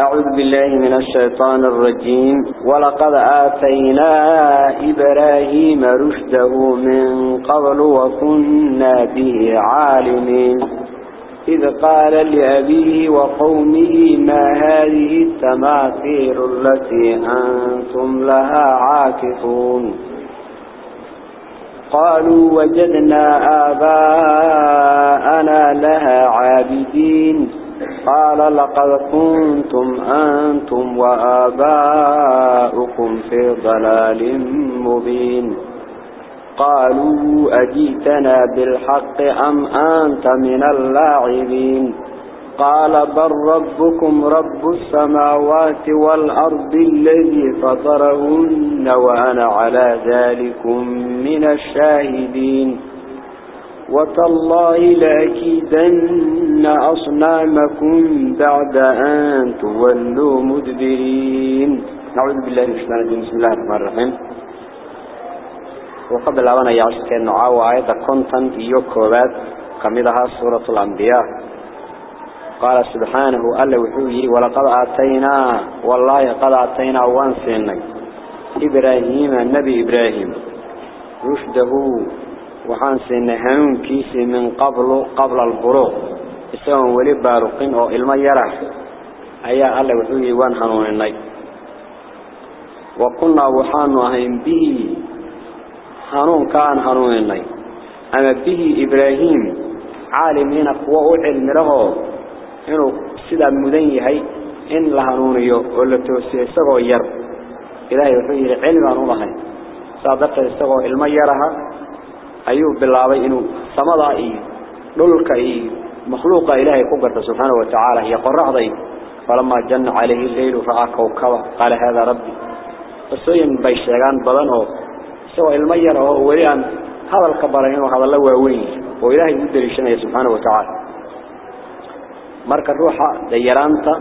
أعوذ بالله من الشيطان الرجيم. ولقد آتينا إبراهيم رشده من قبل وكنا به عالمين. إذ قال لأبيه وقومه ما هذه التماثيل التي أنتم لها عاكفون؟ قالوا وجدنا آباءنا لها عابدين. قال لقد كنتم أنتم وآباؤكم في ضلال مبين. قالوا أجيتنا بالحق أم أنت من اللاعبين؟ قال بل ربكم رب السماوات والأرض الذي فطرهن وأنا على ذلك من الشاهدين. وتالله لأكيدن أصنامكم بعد أن تولوا مدبرين. نعوذ بالله من الشيطان الرجيم. بسم الله الرحمن الرحيم. وقبل أن يعشق النعاو آية كنتن إيوكوبات كمدها سورة الأنبياء. قال سبحانه ألا وحوي ولقد آتينا والله قد آتينا وانسيني إبراهيم النبي إبراهيم. رشده وحانسيني هنون كيسي من قبل قبل البروغ إسوان ولي بارقين أو إلما يرى. أيها ألا وحوي وان هنوني وقلنا وحانو هين به هنون كان هنوني أما به إبراهيم عالمين قوة علم له. inuu sidaa mudan yahay in la hanuuniyo oo la toosiyo isagoo yar ilaahay wuxuu yiri cilmi aan u lahayn makhluuqa ilaahay ku garto subhanahu wa ta'ala iyo qorraxday falama janna alayhi al-layl ra'a kawkaba qala hada rabbi qasooyin bay sheegan badan oo isagoo ilmo yar oo wali aan hadalka baran inuu hadalla waaweyn oo ilaahay u daliishanaya subhanahu wa ta'ala marka ruuxa dayaraanta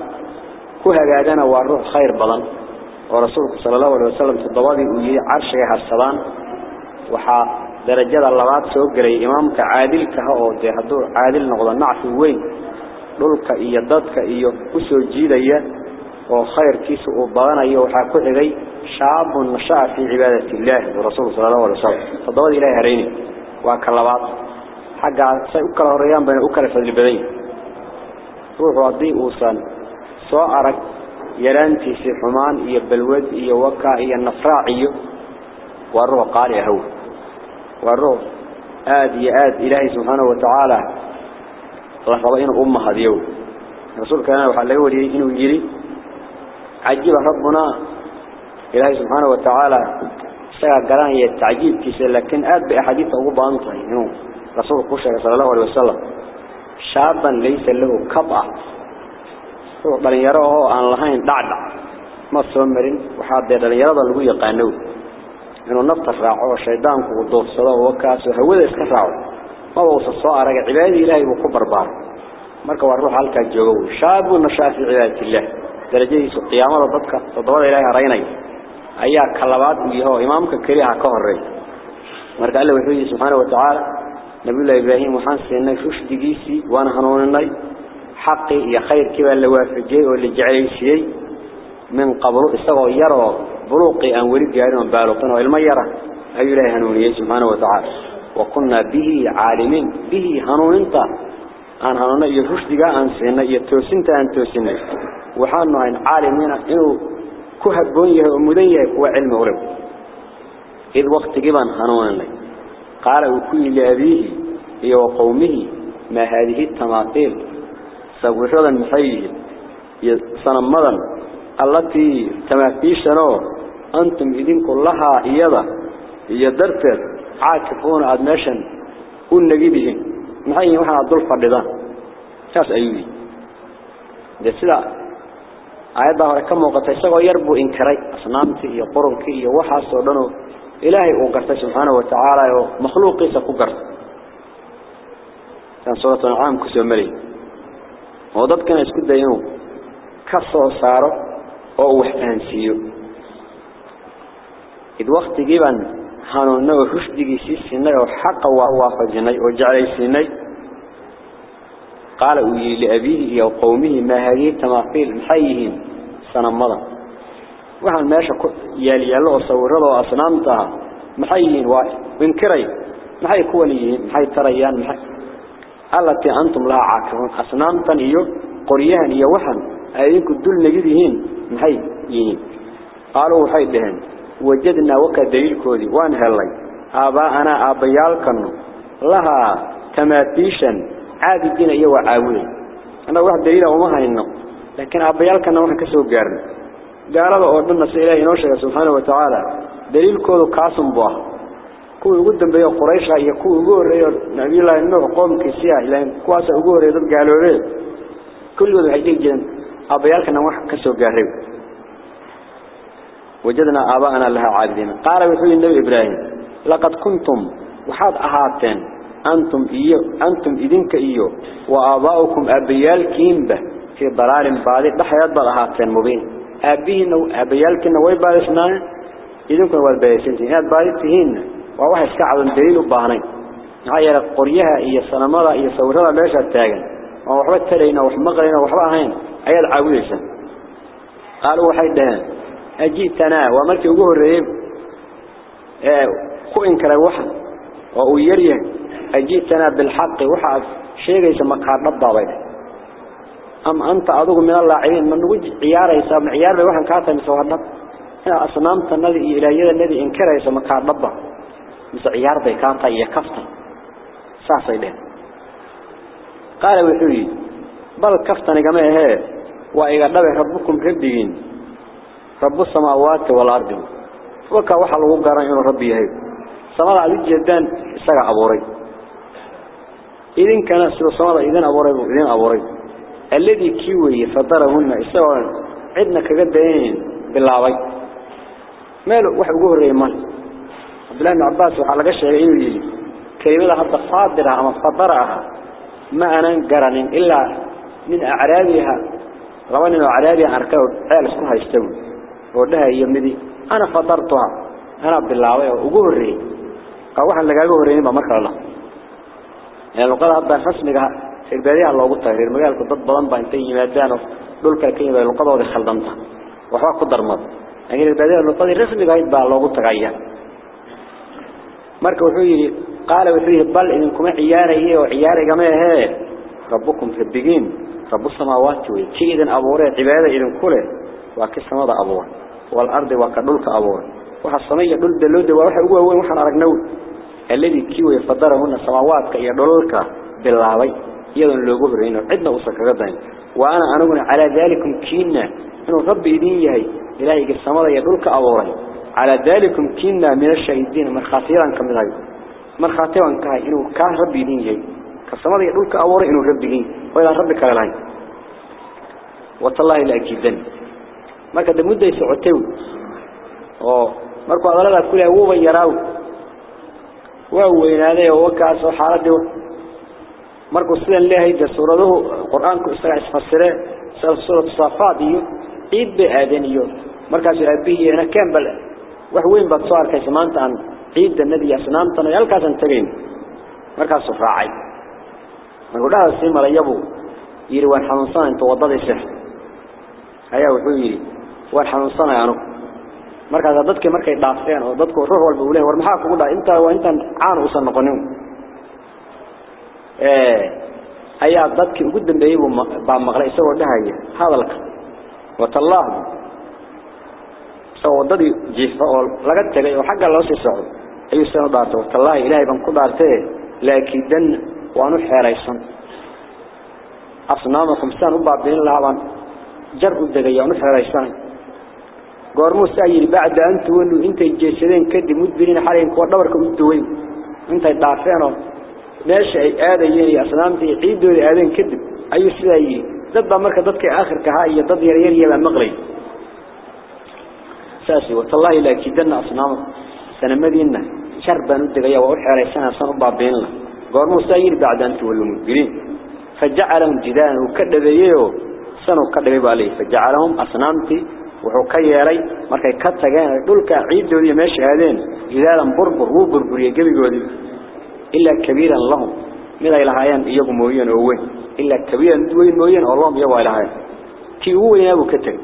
ku hagaagana waa ruux khayr badan oo rasuulku sallallahu alayhi wasallam todobadii uu carshiga harsadaan waxa labaad soo galay imaamka caadilka ah oo de haduu caadil noqdo nacfi weyn dhulka iyo dadka iyo ku soo jiidaya oo khayrkiisu uu badanayo waxa ku xigay shaabun nashaa fi cibaadati ilaahi rasuulku sallallahu alayhi wasallam todobadii ilaahay hareeni waa ka labaad xagga say u kala horeeyaan bayna u kala fadli badan ruuxu haddii uusan soo arag yaraantiisi xumaan iyo balwad iyo وروح آدي آد إلهي سبحانه وتعالى. الله فضائنا أمها ديو رسول كان وحلقه وليه إنه يجري. عجيب ربنا. إلهي سبحانه وتعالى. سيها قرآن هي التعجيب كيسي لكن آد بأحاديث أبو بانطه رسول قشر صلى الله عليه وسلم. شابا ليس له كبع. بل يروه أن الله دعدع. ما سمرين وحاد يدل يرضى الهو يقانوه. إنه نفط الرعاه شيطانك وضوء الصلاة وكاسه هو ذا إسكا رعاه ما هو الصوارة عبادي إلهي وقبر بار مركا وأروح عالك الجهو شاب ونشاف عبادة الله درجة يسو قيامة ربطك تضوال إلهي رأيناي أيها كلابات ويهو إمامك كريحة كهرين مركا الله وحيه سبحانه وتعالى نبي الله إبراهيم وحانسي إنك شوش ديقيسي وأنا حنوني حقي يا خير كبال لوافجي واللي جعليسي من قبره استغو يروه بلوقي أن ولد جارين بالوقين وإلما يرى. أي الله هنوني سبحانه وتعالى؟ وكنا به عالمين. به هنون انت. أن هنونا يرشدقا أن سينا يتوسنت أن توسنة وحانو أن عالمين إنه كهبونيه ومدنيه وعلم ورب. إذ وقت جبان هنونناي قال وكي لأبيه هي وقومه ما هذه التماثيل. سوشدا محيه صنمدا التي تماثيشنا antum idinku lahaa iyada iyo darteed caakifuuna aada meeshan u negidihiin maxay yihiin waxaan aad dul fadhidaan saas ayuu yidhi. Dee sida aayaddaa hore ka muuqata isagoo yar buu inkiray asnaamtii iyo qurunkii iyo waxaasoo dhanoo ilaahay uu gartay subxaanahu wa tacaala oo makhluuqiisa ku gartay. Saan suuratu oo dadkana isku dayo inuu ka soo saaro oo uu إذ وقت جيبا هانونا وحشدقي سيسيني وحق ووافجيني وجعلي سيني قال أولي لأبيه أو قومه ما هذه التماثيل محيهم سنمضا وحن ماشا يالي يالله صورده وأصنامتها محيين وانكري محي كونيين محي تريان محي التي أنتم لها عاكرون أصنامتا إيو قريهان إيو وحن. أيكم دول نجدهين محي يين قالوا وحي دهن وجدنا وكا دليل كودي وان هلاي آباءنا آبيالكن لها تماثيشا عابدين إيو عاوين أنا واحد دليل وما هينو لكن آبيالكن وحن كسو قارن قالوا أردنا سإلهي نوشك سبحانه وتعالى دليل كودو بواه kuwa ugu dambeeyay quraysha iyo kuwa ugu horeeyay nabi ilaahay nuux qoomkiisa ilaahay kuwaas ugu horeeyay dad gaaloobay kulligood waxay dhigi jireen abayaalkana wax ka soo gaaray وجدنا آباءنا لها عابدين. قال بحول النبي إبراهيم لقد كنتم وحاد أهاتين أنتم إيو أنتم إذنك إيو وآباؤكم أبيالكين به في ضلال بعد بحياة ضلهاتين مبين. أبيهن أبيالكين ويبالسنا إذنكم والبيسنتين هاد بالتهين وواحد كعب دليل وباهنين. هاي قريها هي السنمرة هي صورها ليش التاجن ووحبت تلينا وحمقلنا وحبا هين أي العويسة قالوا وحيد دهان أجيتنا ومركي وجوه الرئيب كوين كلا وحن وأويريه أجيتنا بالحق وحد شيء يسمى قارب ضابط. أم أنت أذوق من الله عين من وجه يسمى عيار وحن كاتم سوهرنا أصنامت الذي إلى يد الذي إنكر يسمى قارب ضابط مس عيار bay ka tahay iyo kaftan saasay dheen qaal wuxuu yiri bal kaftaniga ma ahe waa رب السماوات والأرض. وكوح الوقران إن ربي هي سماء العليد جدا سقع أبوري. إذن كان سلو سماء إذن أبوري إذن أبوري. الذي كيوي فضرهن إسوا عدنا كجدين بالعوي. ما له واحد جهر يمان بلا من عباس وعلى قش عيني كلمة هذا صادرة أما فضرها ما أنا جرن إلا من أعرابها. رواني أعرابي أركب. عالس كلها يستوي. gabadhaha iyo midi ana fadartuha anaa bilaabay oo ugu horreeyey qa waxaan lagaaga horreynin baa markale lah ee luqada hadda rasmiga reer beeryaha loogu tagay reer magaalku dad badan baa intay yimaadaanoo dhulka ka yimaada luqadoodii khaldanta waxba ku darmad. Laakiin reer beeryaha luqadii rasmiga ahayd baa loogu tagaya. Marka wuxuu yidhi qaala wuxuu yidhi bal idinkuma ciyaaraye oo ciyaaraygama ahee? Rabbukum rabbigiin rabu samaawaati wey ki idin abuuree cibaadada idinku leh waa ki samada abuuray. والأرض وكذلك أبور وحصنية دل دلود ووحوه هو محن على النور الذي كيو يفضره من السماوات كي يدلك بالعوي يدن لغبر إنه عدنا وصك غدين. وأنا أنقل على ذلك كينا. إنه رب إليه إلهي السماء يدلك أبور على ذلك كينا من الشهدين من خاطيرا كمدعي من خاطيرا كاي إنه كان رب إليه السماء يدلك أبور إنه رب إليه وإلى ربك للعين. وطالله إلى ما كده مدة يسعتو أوه مركو أغلال كلها هو يراو وهو ينادي ووكاس وحالته مركو سيدان الله يجا سورة له القرآن كأسرع اسفسره سورة الصافات عيد بآدنيو مركز أبيه أنا كان بل وحوين بتصار كيسمانت عن عيد النبي أسنامتنا يلقى سنتقين مركز صفراعي نقول لها السيمة ليبو يري وان وان حنصان يانو مركز ضدك مركز دافين وضدك الروح والبوليه والمحاك قولا انت وانت عان وصل نقنون إيه هيا ضدك قدام بيبو بعد مغلق سوى دهاية هذا لك tagay oo xagga loo sii socdo ayuu soo dhaartay wallahi ilaahay baan ku dhaartay laakiin waanu xeeraysan asnaamakum saan u baabin lahaban jar u dagay waanu xeeraysan قرمو سأير بعد أن تولوا أنت الجسدين كدي مدبرين حالين كوردورك مدوين أنت الضعفين ناشي هذا يعني أصنام دي عيدو لأذين كدب أي سأير ضد أمرك ضدك آخر كهائية ضد يريني يبقى مغري ساسي وقت الله إلا كدنا أصنام سنمدينا شربا ندقيا وأرحي علي سنة صنبع بين الله قرمو سأير بعد أن تولوا مدبرين فجعلهم جدان وكدب يهو سنو كدب يبقى عليه فجعلهم أصنامتي وحكيري markay ka tageen dhulka ciidoodii meesha aadeen jidaalan burbur uu burburiye gabigoodii illa kabiiran lahum mid ay lahaayeen iyagu mooyeen oo weyn. إلا كبيرا دوين موين اللهم يبقى إلهي كي هو ينابو كتك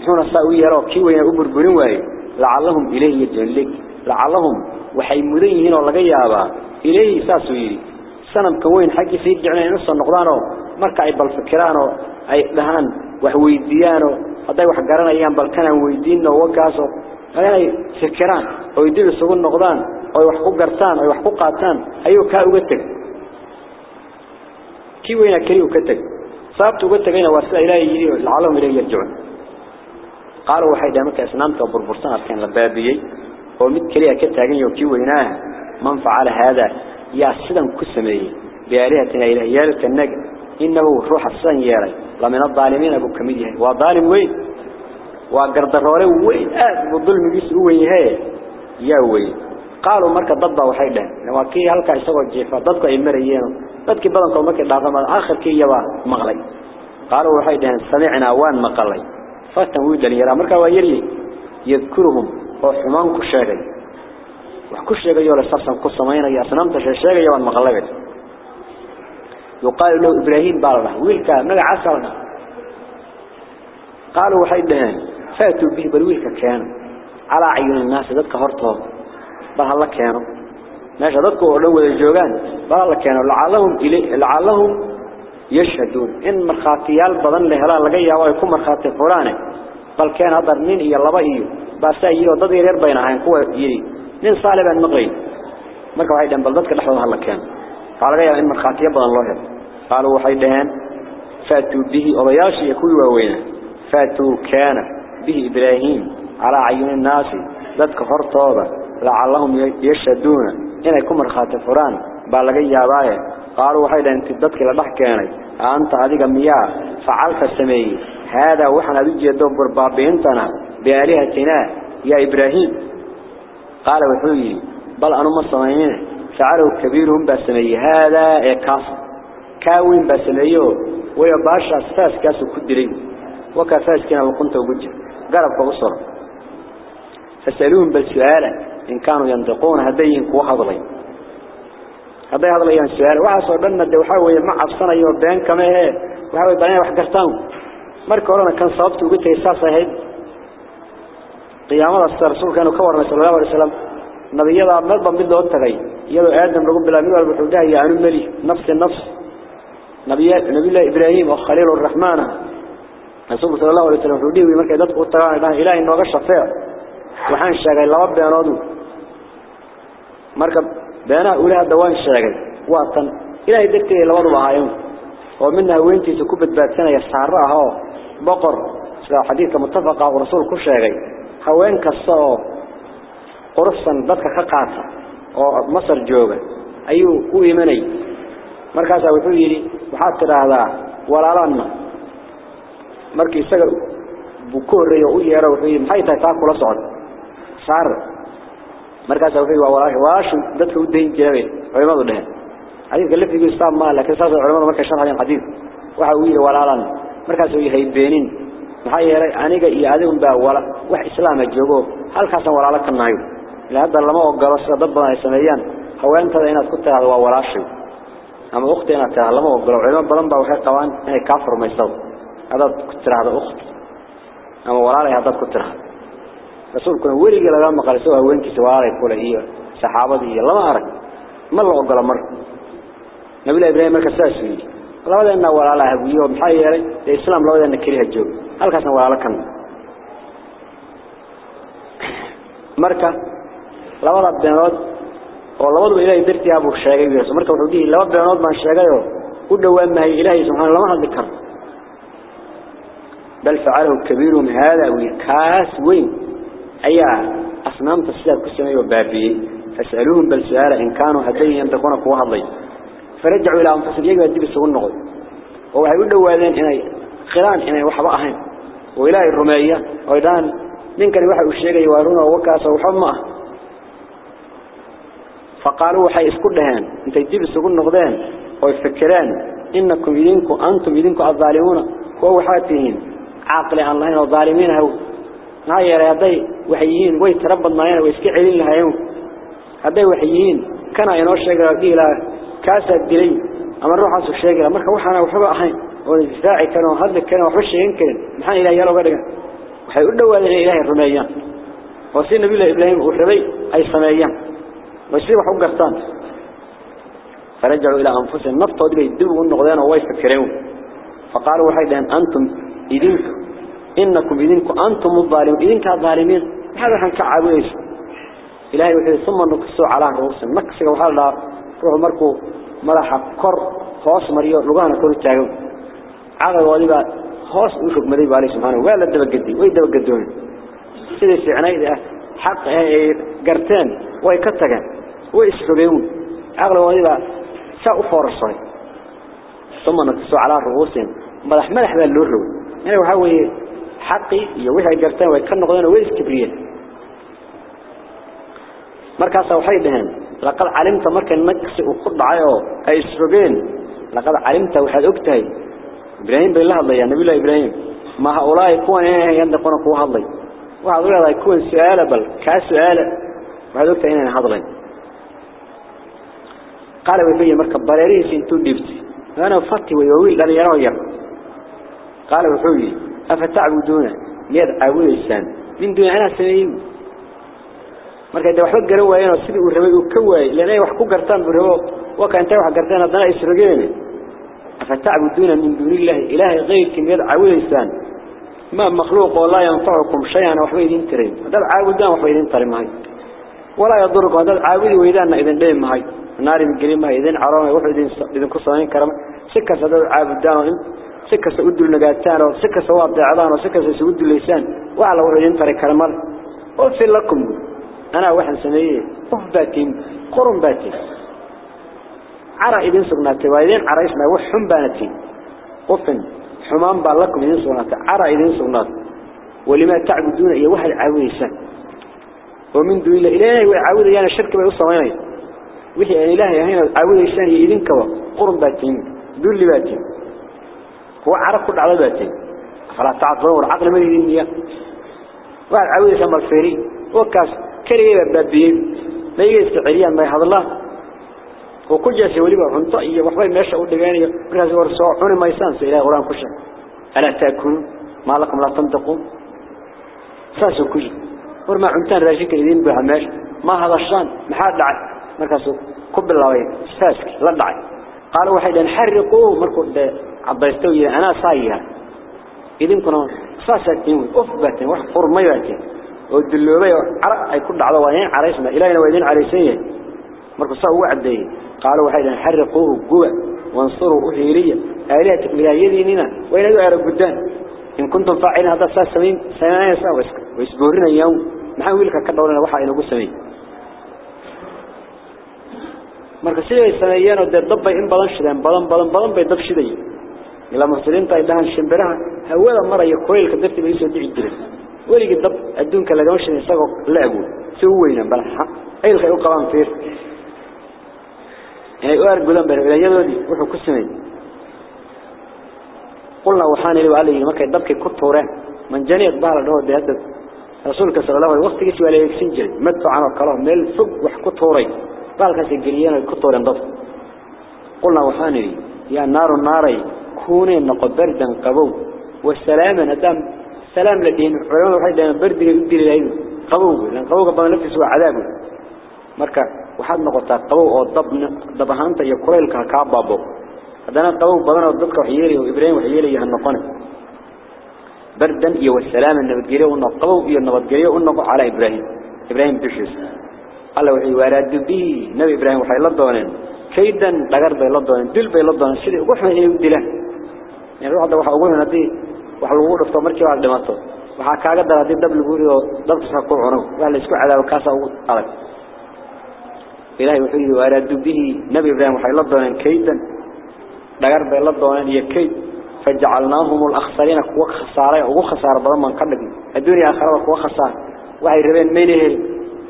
نحن الساوي يرى كي هو ينابو بربرين واي لعلهم إليه يرجعون لك لعلهم وحي مدين هنا والله يابا إليه ساسو يري سنم كوين حقي سيد جعلنا نص النقضانو مركع بالفكرانو أي دهان وحويديانو هذا wax garanayaan bal kana weydiino wakaaso ay fikiraan oo dib isugu noqdaan oo wax ku gartaan oo wax ku qaataan ayuu ka uga tag kii weyna kaliya ka tag sababtu uga tagayna waa sida ilaahay yiri lacalum ilay yarjun qaalo waxay dhaamka isnaamta burbursan arkeen la baabiyay oo mid kaliya ka taagan yahay kii weynaa man hada ya sidan ku sameeyay biyaalihatina ilaahiyalka nag إنه روح السن ياري. لمن الظالمين أبو كميدي وظالم وين؟ وقردروري وين؟ آه بالظلم بيس وين؟ هي. يا وين؟ قالوا مركا ضبا وحيدا وكي هلكا يسوى الجيفة ضدك أي مريين ضدك بدن قوم مركا لازم آخر كي يوا مغلي. قالوا وحيدا سمعنا وان مقلي. فتنويد ليرا مركا ويري يذكرهم. وحمان كشاقي وكشاقي يولا سرسا قصمين يا سنمت شاقي وان مغلبت. يقال له إبراهيم بالله ويلك ملع عسرنا قالوا وحيد لهن فاتوا به بالويلك كان على عيون الناس ذاتك هرطهم بها الله كانوا ماشي ذاتك أولو الجوغان. بها الله كانوا لعلهم, إلي... لعلهم يشهدون. إن مرخاتيال بضن لهلا لقيا ويكون مرخاتي فلاني بل كان هذا من إيا اللبا إيو باسا إيو ضد يرير بينها. قوة يري. من صالبا مغرين مركب عيدا بل ذاتك لحظة الله كان. قال غير إن مرخاتي بدن الله قالوا وحيدهان فاتوا به أضياشي يكوي ووينا فاتوا كان به إبراهيم على عيون الناس. ذاتك فرطوبة. لعلهم يشهدون. إن يكون مرخاتي فران بالغي يابايا قالوا وحيدهان تدتك لدح كاني. أنت هذه مياه. فعلت السمي هذا وحنا بيجي يدبر بابينتنا بآلهتنا. يا إبراهيم. قال وحوي. بل أنا مصمعين فعلوا كبيرهم بسمي. هذا يكاس كاوين بسميه ويا باشا أساس كاسو كدرين. وكفاس كان وقنت وجه قرب فغصر فسألوهم بالسؤال. إن كانوا ينطقون هدين وحضلين هذا هذا يعني سؤال. وعصر لنا الدوحة مع الصنع يوبين كما هي. وحاول بني وحقرتهم مركا ورانا كان صابت وقلت إساسا هيد قيامة الرسول كانوا كورنا صلى الله عليه وسلم. نبيضا مرضا من دون تغي يلو آدم رقم بلا ميوال بحوده يا عنو ملي. نفس النفس. نبي نبي الله إبراهيم وخليل الرحمن. رسول صلى الله عليه وسلم حوده ومركا يدفق التغاني الله إلهي إنه غش فيه وحان الشاقي لواب بيانادو مركب بيانا أولها دوان الشاقي وطن إلهي دكتي لوضو بهايون ومنها وينتي سكوبة باتسنة يسعرها بقر. حديث متفقة ورسول كل شاقي هوين كالصوب quruxsan dadka ka qaata oo masar jooga ayuu u imanay. Markaasaa wuxuu yidhi waxaad tidhaahdaa walaalaanma markii isaga buu ku horreeyey u yeero wuxuu yidhi maxay tahay taa kula socda. Saar. Markaasaa wuxuu yidhi waa walaashi walaashu dadka u dayn jiray culimadu dheheen xadiidka lafdigiisu saa maa laakiin saasay culimadu markay sharxayeen xadiidka waxa uu yidhi walaalaan. Markaas uu yahay beenin. Maxaa yeelay aniga iyo adigunbaa wala wax islaama joogo halkaasaan walaalo ka nahayo لهذا لما أقول أصدبنا إسمايان هو أنت إن أذكرتها هو وراشي. أما أختي أنا تعالى لما أقول علم برنبا وهي طوان هي كافر وما يصدق هذا أذكرتها هذا أخت. أما ورالي هذا أذكرتها رسولكم ويلي قال لما قال سوها وينك سواري كل هي سحابة هي لما أرك ما الله أقول أمر نبي الله إبراهيم الكساس فيه. لا بد أن أول على هبوي ومحيره الإسلام لا بد أن كريه الجو هل كان أول على كم مركه labada beenood oo labaduba ilaahay dartii abu sheegay wiirso marka wuxuu dhigi laba beenood baan sheegayo u dhawaan mahay ilaahay subhanahu lama hadli karo bal facalahu kabiirum hada wikaas weyn ayaa asnaamta sida ku sameeyo baabiyay fasaluhum bal su'ala in kaanu haday yantakuna kuwa hadlay farajuu ila anfusihim dib isugu noqday oo waxay u dhawaadeen inay qiraan inay waxba ahayn oo ilaahay rumeeya oo daan ninkani waxa uu sheegay waa run oo wakaas oo xuma فقالوا وحي اسكو دهان انت جيب اسكو نقدان oo fikiraan فقالوا حي اسكدهن انت يجيب سوق النقدان أو إنكم يدينكم أنتم يدينكم الظالمون. هو حاتين عاقل أن الله الظالمين هو غير يدي وحيين وي تربض ماين وي اسكيلين لهيون هذي وحيين كان ينو شيغا إلى كاسا دلي أما روحا سو شيغا marka waxana waxba ahayn oo isdaaci kanu hadda kanu waxu sheegin kan maxaa ila yaro gadiga waxay u dhawaadeen ilaahay rumeyaan waxa nabi ibraahim uu rabay ay sameeyaan ويصير وحب قرطان. فرجعوا إلى أنفسهم نفطوا دي يدبوا النقدان ويفكرون فقالوا وحيدا أنتم إذنكم إنكم إذنكم أنتم الظالمين إذنك الظالمين. هذا حن كعبويش إلهي وحيد ثم نقصوا على رؤوسهم نقصوا وحال الله روحوا مركوا ملحا كر خاص مريو لغانا كل التايون عقل وادبا خاص وشوك مديب عليه سبحانه. وقال الدبا قدي ويدبا قدون سيدي سعناي حق قرتين ويكتغان ويسفقون عقل وادبا ساء فرصي ثم نقصوا على رؤوسهم ملح ملح ذا اللورو يعني وحاوي حقي يوحي قرتين ويكن نقضين ويسكبريين مركز وحي دهن لقد علمت مركز نقص وقض عيو أي سفقين لقد علمت وحد أكتهي إبراهيم بالله الله يا نبي الله إبراهيم ما هؤلاء يكون إيه يندقون قوة الله وهؤلاء يكون سؤال بل كسؤال وحد أكتهي إنه هذلين قال وفي مركب بريري سنتو ديفتي وأنا وفتي ويويل لن يرى ويرى قال وحوي أفتعبدون؟ ميد عوي السان. من دون أنا سنين. مركب دو حق روى ينا سبيء الربيء وكوي. لأن اي وحكو قرطان بروى وكا انت وحق قرطان اضناء اسرقين أفتعبدون من دون الله إله غير كم يد عوي السان. ما مخلوق ولا ينفعكم شيئا وحوي دين ترين هذا العاودان وحوي دين ترين ولا يضركم. هذا العاود ويدان اذا دين مهي ناري بقريمة إذن عرامة وحو إذن كصانين كرم. سكة سدد عابدانهم سكة سأدو النقاتان سكة سواب دعضان سكة سأدو الليسان وعلى وحو إذن فري كرمال. أفل لكم. أنا واحد سنيه أف باتهم قرم باتهم عرى إذن سقناتي وإذن عرى إسمه وحن باناتي أفن حمام بال لكم إذن سقناتي عرى إذن سقناتي ولما تعبدون إيا واحد عويسان ومن دون الله إلهي وعاود يعني الشركة بيوصة وينيه وحي أن إلهي هنا عاود إيسان إذن كوا قرن باتين دول لي باتين هو عرى كل على باتين فلا تعطلون عقل من إذن واحد عاود إيسان بالفيري وكاس كليه بابين ما يستعريان ما يحضر الله. وكل جاسي وليبا عنطا إيا وحبا ماشا ودقانيا مركز ورسوع حوني ما يسانس إلهي قرآن كشا ألا تأكلوا ما لكم لا تنطقوا ساسو كجي ورما عنتان راشيك إذين مركزه كبر لواي ساسك لضعي قالوا واحد انحرقوا مركو ده عبيستوي أنا صايه اذن كنا ساسكين افبت وحفر ميوتي ودلوبي عرق اي كل دعوا وين عريسنا الينا ويدين عريسين مركو سا هو عديه قالوا واحد انحرقوه جوع وانصروا اهيريه آلات ملايينينا وين ادعوا ربدان إن كنتم فاعلين هذا الساس سمين سمين سمين ويسبورين يوم نحن ويلك كدورنا وحا إنه قسمين marka siday sameeyeen oo dabbay in badan shideen? Badan badan badan bay dab shidayeen ila muslimiinta ay dhahan shimbiraha hawada maraya koylka dartiisa ay soo dhici jireen. ولقي الضب الدون كلا جمش نسقوا لعبوا سوينا بل أي الخير قوام فيه يعني أرجو قلنا بل إلى يدودي وحو كسمين قلنا وحاني لو عليه ما كان ضبك كتورة من جنيت بحر الروح بهذا رسولك صلى الله عليه وسلم وقت ولا يكسنجل مدفع عن الكلام ميل فوق وحكتوري قال بالكاس الجليان الكتور ينضف قلنا وحاني يا نار الناري كوني نقب بردا قبو. والسلام ندم سلام لدين رجال واحد لأن برد يقدر لين قبو لأن قبو قبل نفسه سوى عذابه مركا وحد نقطع قبو أو ضب ضبهان تيا كويل كعب بابو هذانا قبو بابنا وضبك وحيلي وإبراهيم وحيلي يهنا قن بردا يو السلام النبي جريه والنقبو يو النبي جريه والنقب على إبراهيم. إبراهيم بيشس iyo nabadgelyo oo noqo ala Ibrahim Ibrahim dushiis alla waxay waraad bi nabi Ibrahim waxay la dooneen kaydan dhagar bay la dooneen dil bay la dooneen sidii ugu xun inay u dilaan yani waxa waxa ugu xun hadii wax lagu dhufto markii aad dhimato waxa kaaga daradii dab lagu rido dabka ku cuno waa la isku cadaabo kaasa ugu adag ilaahay wuxuu yiri waraadu bihi nabi ibraahim waxay la dooneen kaydan dhagar bay la dooneen iyo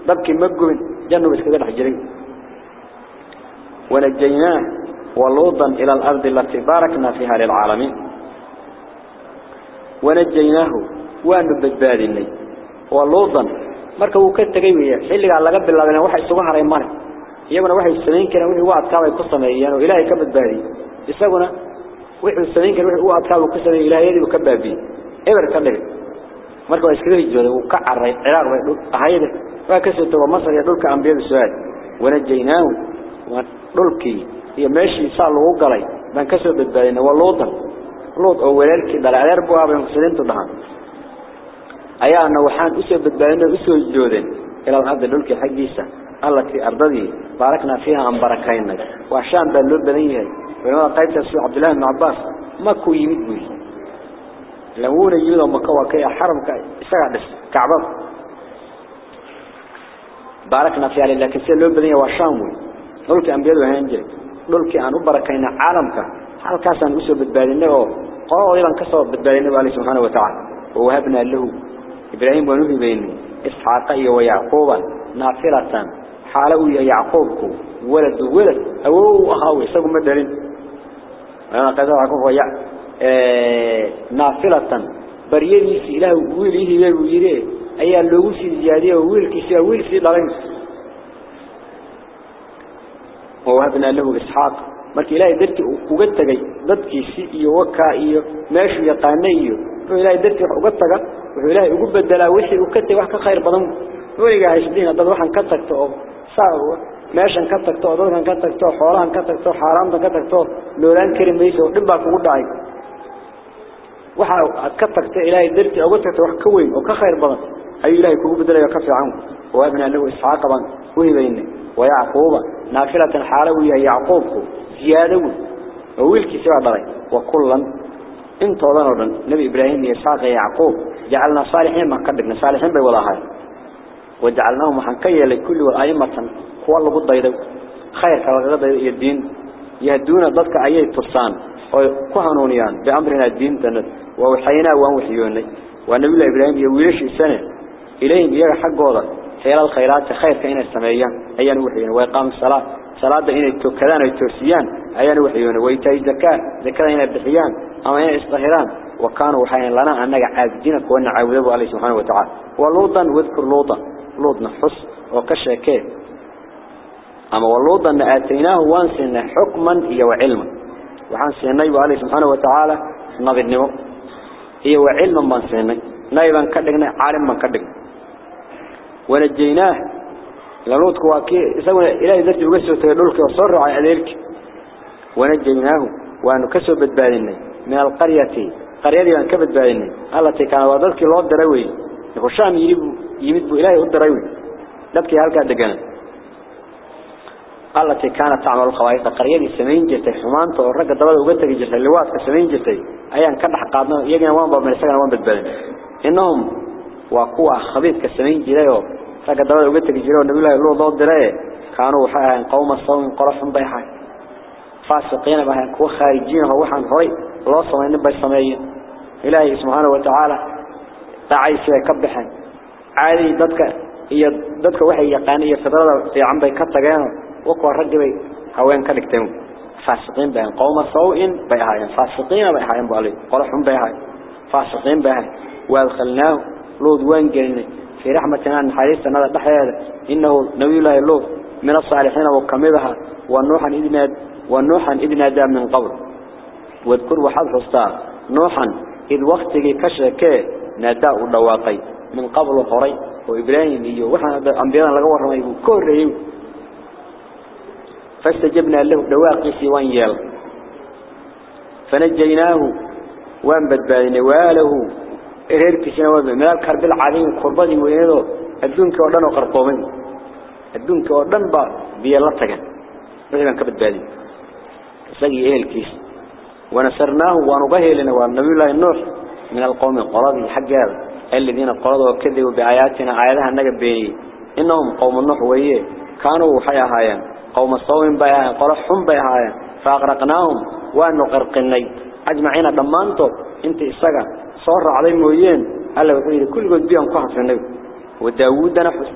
بابكي مقبل جنو بسكدر حجرين ونجيناه ولوضا إلى الأرض التي باركنا فيها للعالمين. ونجيناه وأنه بجباد الني ولوضا مركبه كنت تقيمية اللي على قبل الله بنا وحي سبحانه ريمانه يمنا وحي السنين كان وحي وعد كاوي قصة مئيانه يعني إلهي كبت بادي يساقنا وحي السنين كان وحي وعد كاوي قصة مئيانه إلهي يدي وكبه بيه إبر كبه marka waa iskaga hijooday uu ka caray ciraaq bay dhul ahayda waa ka soo tago masar iyo dhulka ambiyada su'aal wanajaynaahu wa dhulkii iyo meeshii saa lagu galay baan ka soo badbaadinay waa luudan luud oo walaalkii dhalay buu aabay muslimiintu dhahan ayaana waxaan u soo badbaadinay u soo joodeen ila arda dhulkii xaqiisa allati ardadii baarakna fiiha an barakaynay waa shaan baa loo badan yahay culimada qaybta soo Abdullah ibn Abbas ma ku baarakna fiiha laakiin si loo badan yahay waa shaan weey dhulkii ambiyadu ahaan jiray dhulkii aan u barakayna caalamka halkaasaan u soo badbaadinay oo qoodiban ka soo badbaadinay Allah subhanahu wa ta'ala oo wahabna lahu إبراهيم ونهي بين إسحاق ويعقوب نافلة حاله يعقوبك ولد ولد أو أخاوي سقم مدرين أنا قد يعقوب ويع نافلة بريني في إله ويله ويله أي اللوسي زيادة ويل كسي ويل في ضلين ووهبنا له إسحاق ilaahay dadkii wax uga taga wuxuu ilaahay ugu bedelaa wixii uu ka tagay wax ka khayr badan weliga haysdiina dad waxan ka tagto oo saa meeshan ka tagto oo dadkan ka tagto xoolahan ka tagto xaaraamta ka tagto noolaan kari mayso dhib baa kugu dhacay waxa aad ka tagtay ilaahay dartii uga tagto wax ka weyn oo ka khayr badan ayuu ilaahay kugu bedelayo ka fiican. Oo abna lahu isxaaq ban wahibayna ويعقوب نافلة حاله يا يعقوب زيادة وويلك سوى ضري وكلا انت وضنرا نبي إبراهيم يساق يعقوب جعلنا صالحين ما قدرنا صالحين بي ولا هاي وجعلناهم حنكيا لكل والآيمة هو الله قد ضيدو خير كالغض يدين يهدون ضدك أيه تصان وكهنونيان بأمرنا الدين تند ووحينا ووحيوني. ونبي الله إبراهيم يويلش السنة. إليهم يرى حق وضع خير الخيرات خير كإن السمايان أيان وحيون. ويقام الصلاة. صلاة إن التوكلان والتوسيان. أيان وحيون. ويتاي الزكاة. زكاة إن الدحيان. أما إن إصطهران وكانوا وحيان لنا أنك عابدينك وأن عابده عليه سبحانه وتعالى. ولوطا واذكر لوطا. لوط نحس وكشاكيه أما ولوطا آتيناه وانسنا حكما إيا وعلما. وحان نيب عليه سبحانه وتعالى. نظر نمو إيا وعلما من سيني. نيبا كدقنا عالما كدقنا. ونجيناه. لنوتك واكي يسوي إلهي ذاتي وقسوا تقولك وصر على أذيرك ونجيناه. وأنه كسوا بدبالنا من القرية. قرية دي كبت بالنا التي كان وضلك الله الدروي يخشام يجيب يمد إلهي الدروي لبكي هالك دقنا. التي كانت تعمل الخوائط قرية سمين جرتي حمان والرقة دبال وقلتك جرتي اللوات كسمين جرتي أيان كدح قادنا يجينا وان باب من السجن وان بدبالنا إنهم وقوة خبيث كسمين جريو رقا دبال وقتك جريو النبي الله يقولوا ضد دريه كانوا وحاها قوم الصوم قرفهم بيحا. فاسقين بها كوا خارجين وحان هوي. الله صمين السمايين إلهي سبحانه وتعالى تعيسي كبحا. عادي ضدك هي ضدك وحي يقاني يفضل في عم بي كتغانو وقوة رقبي هوين كالكتهم فاسقين بها قوم الصوم بيحا فاسقين بيحا ينبالي قرفهم بيحا فاسقين بها وأدخلناه لود وين قلنا في رحمتنا نحريستنا هذا بحياة. إنه نبي الله اللوط من الصالحين وكمدها. ونوحا إذ ونوحا إذ نادى من قبل. واذكر وحد حستا نوحا إذ وقتك كشك نادى الدواقي من قبل حري وإبراهيم إيو وحنا أنبيانا لقوا رميه إيو فاستجبنا له دواقي سوان يال. فنجيناه وان بدبالنا واله cadiin qurbadii weynado adduunka oo dhan oo qarqoomay adduunka oo dhan ba biyo la tagan wixii ka badbaadin isagii ehelkiis ونصرناه ونبهلنا والنبي الله النوح من القوم القرضي حقا الذين قرضوا وكذبوا بآياتنا. آياتها النجب بيني إنهم قوم النوح ويه كانوا حيا هايا قوم الصوم بيها قرحهم بيها فأغرقناهم وأنه غرقني. أجمعين ضمانته انت إساقا صار عليه مويين ألا وحيد كل قد بيهم قحف النبي. وداود نفس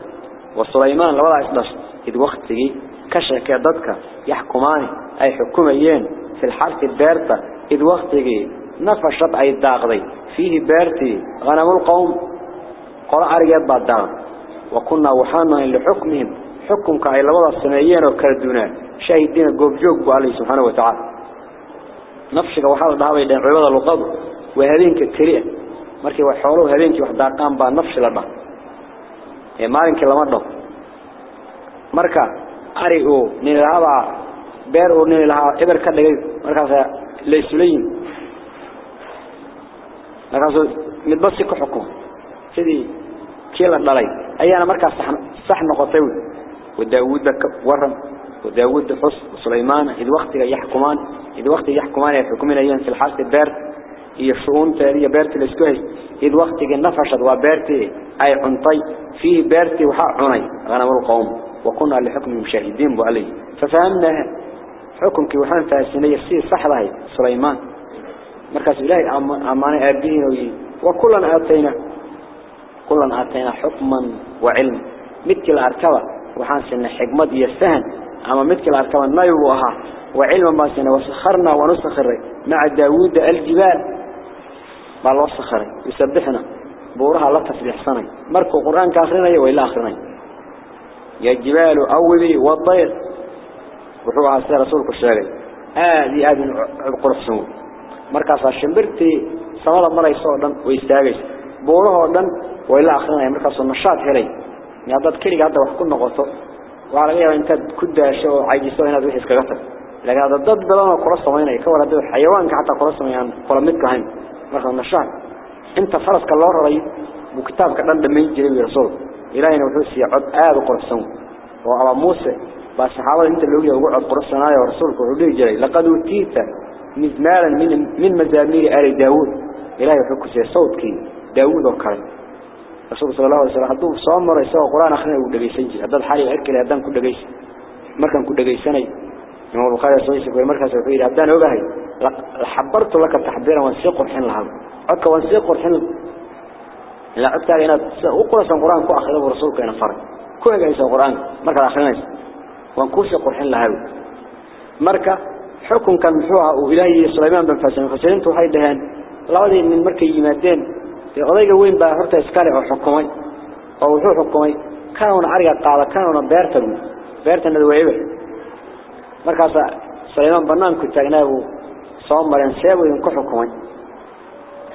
وسليمان لوضع إسلاش إذ وقته كشك ضدك يحكماني أي حكوميين في الحرث البارتة. إذ وقته نفشت أي الداغضي فيه بارتي غنم القوم قرأ رجاب بعد وكنا وحانا لحكمهم. xukunka ay labadaas sameeyeen oo kala duunaa shaahidiina goobjoog bu alla subxaana watacaala nafshiga waxaa la dhahabay dheen culimada luqadu. Waa habeenka keliya ah. markii wax xooluhu habeenkii wax daaqaan baa nafshi la dhaha ee maalinkii lama dhaho marka ari uu nin lahaabaa beer uu nin lahaa eber ka dhigay markaasa la isula yihiin midba si ka xukuma sidii kii la dhalay ayaana markaa sax noqotay. wey wadaawud waran وداود حس وسليمان إذ وقت يحكمان إذ وقت يحكمان يحكمين أيام في الحالة البير هي شؤون تارية بيرتي الإسكوهي إذ وقت نفشت وبيرتي أي عنطي فيه بيرتي وحق عني غنم القوم وكنا لحكم مشاهدين بألي. ففهمنا حكم وحان فاسنية سي صحراء سليمان. مركز إلهي أماني أبيه وكلنا آتينا كلنا آتينا حكما وعلم مثل الأركبة وحان سنة حكمة يستهن. أما مثل الأركبة نيبوها وعلما ما سنة وسخرنا ونسخر. مع داود الجبال. ما الله سخر يسبحنا. بورها الله تسبيح سنة. مركو قرآن كآخرين وإلا آخرين يا الجبال أولي والطير. وحوها سير رسولك الشارع هذه هذه القرف سنو مركز الشمبرتي سمال مرة يصعدن ويستاغيس بورها دن وإلا آخرين مركز النشاط هلي. يا ضد كلي قاعدة وحكون نغطو وعلى غير أنت كده شو عايزوا هنا ذو حسك قطر لكن هذا ضد بلان قرصة وين يكور هذا حيوان حتى قرصة يعني قرمتك هين مثلا النشاط انت فرسك الله رأي. وكتاب كذا دمين جري رسول إلهي نوحوس يعد آب قرصون وعلى موسى بس حاول انت اللي هو يقعد قرصنا يا رسولك وعليه جري لقد أتيت مزمالا من من مزامير آل داود. إلهي سي صوتك داود وكرم رسول صلى الله عليه وسلم حدوه صامر يسوى قرآن أخنا ودقيسان جري هذا الحالي أكل هدان كل دقيس مركان كل دقيساني إمام البخاري صلى الله عليه وسلم وحيد هدان أبهي حبرت لك تحبيرا وانسيق الحين لها عدك وانسيق الحين لا عدك هنا وقرص القرآن كو أخذه رسولك هنا فرق كو يقعيس القرآن مركا أخرين وانكوسيق الحين لها مركا حكم كان محوها وإلهي سليمان بن فاسم فسلمت وحيد دهان لابد من مركا odayga weyn baa horta iskale oo xukumay oo wuxuu xukumay kanuuna ariga qaada kanuuna beerta gu beertanada waa eber markaasaa sulaymaan banaanku taagnaa buu soo mareen seebuu idinku xukumay.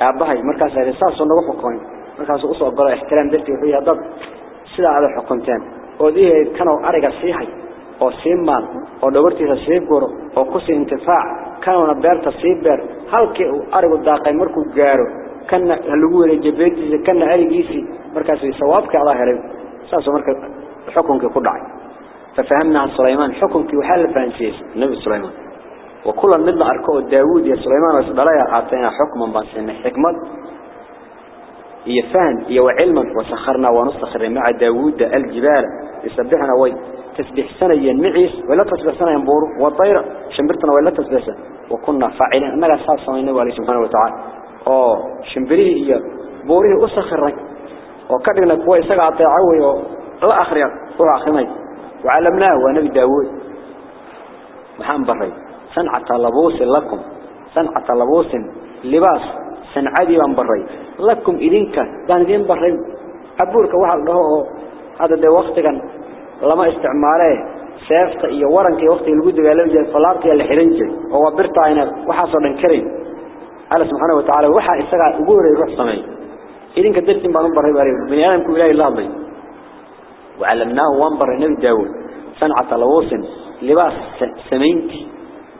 Aabbahay markaasaa yidhi saasuu nagu xukumay. Markaasuu u soo golo ixtiraam dartii wuxuu yahay dad sidaa aada xukunteen ood ii hayd kanow ariga siihay oo sii maal oo dhogortiisa sii guro oo ku sii intifaac kanuuna beerta sii beer halkii uu arigu daaqay markuu gaaro كان هلقوا لجبيتي كان أيجيسي مركز في ثوابك الله هلو ساسو مركز حكمك كدعي ففهمنا عن سليمان حكمك وحال فرنسيس النبي سليمان. وكل من أركو داود يا سليمان وسدلايا أعطينا حكما بسن حكمة هي فهم هي وعلما وسخرنا ونسخر مع داود الجبال. يسبحنا وي. تسبح سنة ينمعيس ولا تسبح سنة ينبور وطيرة شمبرتنا ولا تسبح وكنا فاعلين. أننا ساسا النبي عليه سبحانه وتعالى. oo shimbirihii iyo buurihii u sakhiray oo ka dhigna kuwa isaga adeeca wey oo la akhriya wuxuu akhrinay. Wacalamnaahu waa nebi daawuud. Maxaan baray sancata labuusin lakum sancata labuusin libaas sancadii baan baray lakum idinka baan idin baray abuurka waxa la dhaho oo hadda dee waktigan lama isticmaalee seefta iyo waranka iyo waktiga lagu dagaalami jiray falaarta la xidhan jiray oo waa birta ayna waxaasoo dhan karayn. الله سبحانه وتعالى وحى استقع أقول يروح صمي. إذن كدرت بانون بري بري بني آدم كو إلهي الله بي وعلمناه وانبر النبي داود. صنعة لوص لباس سمينك.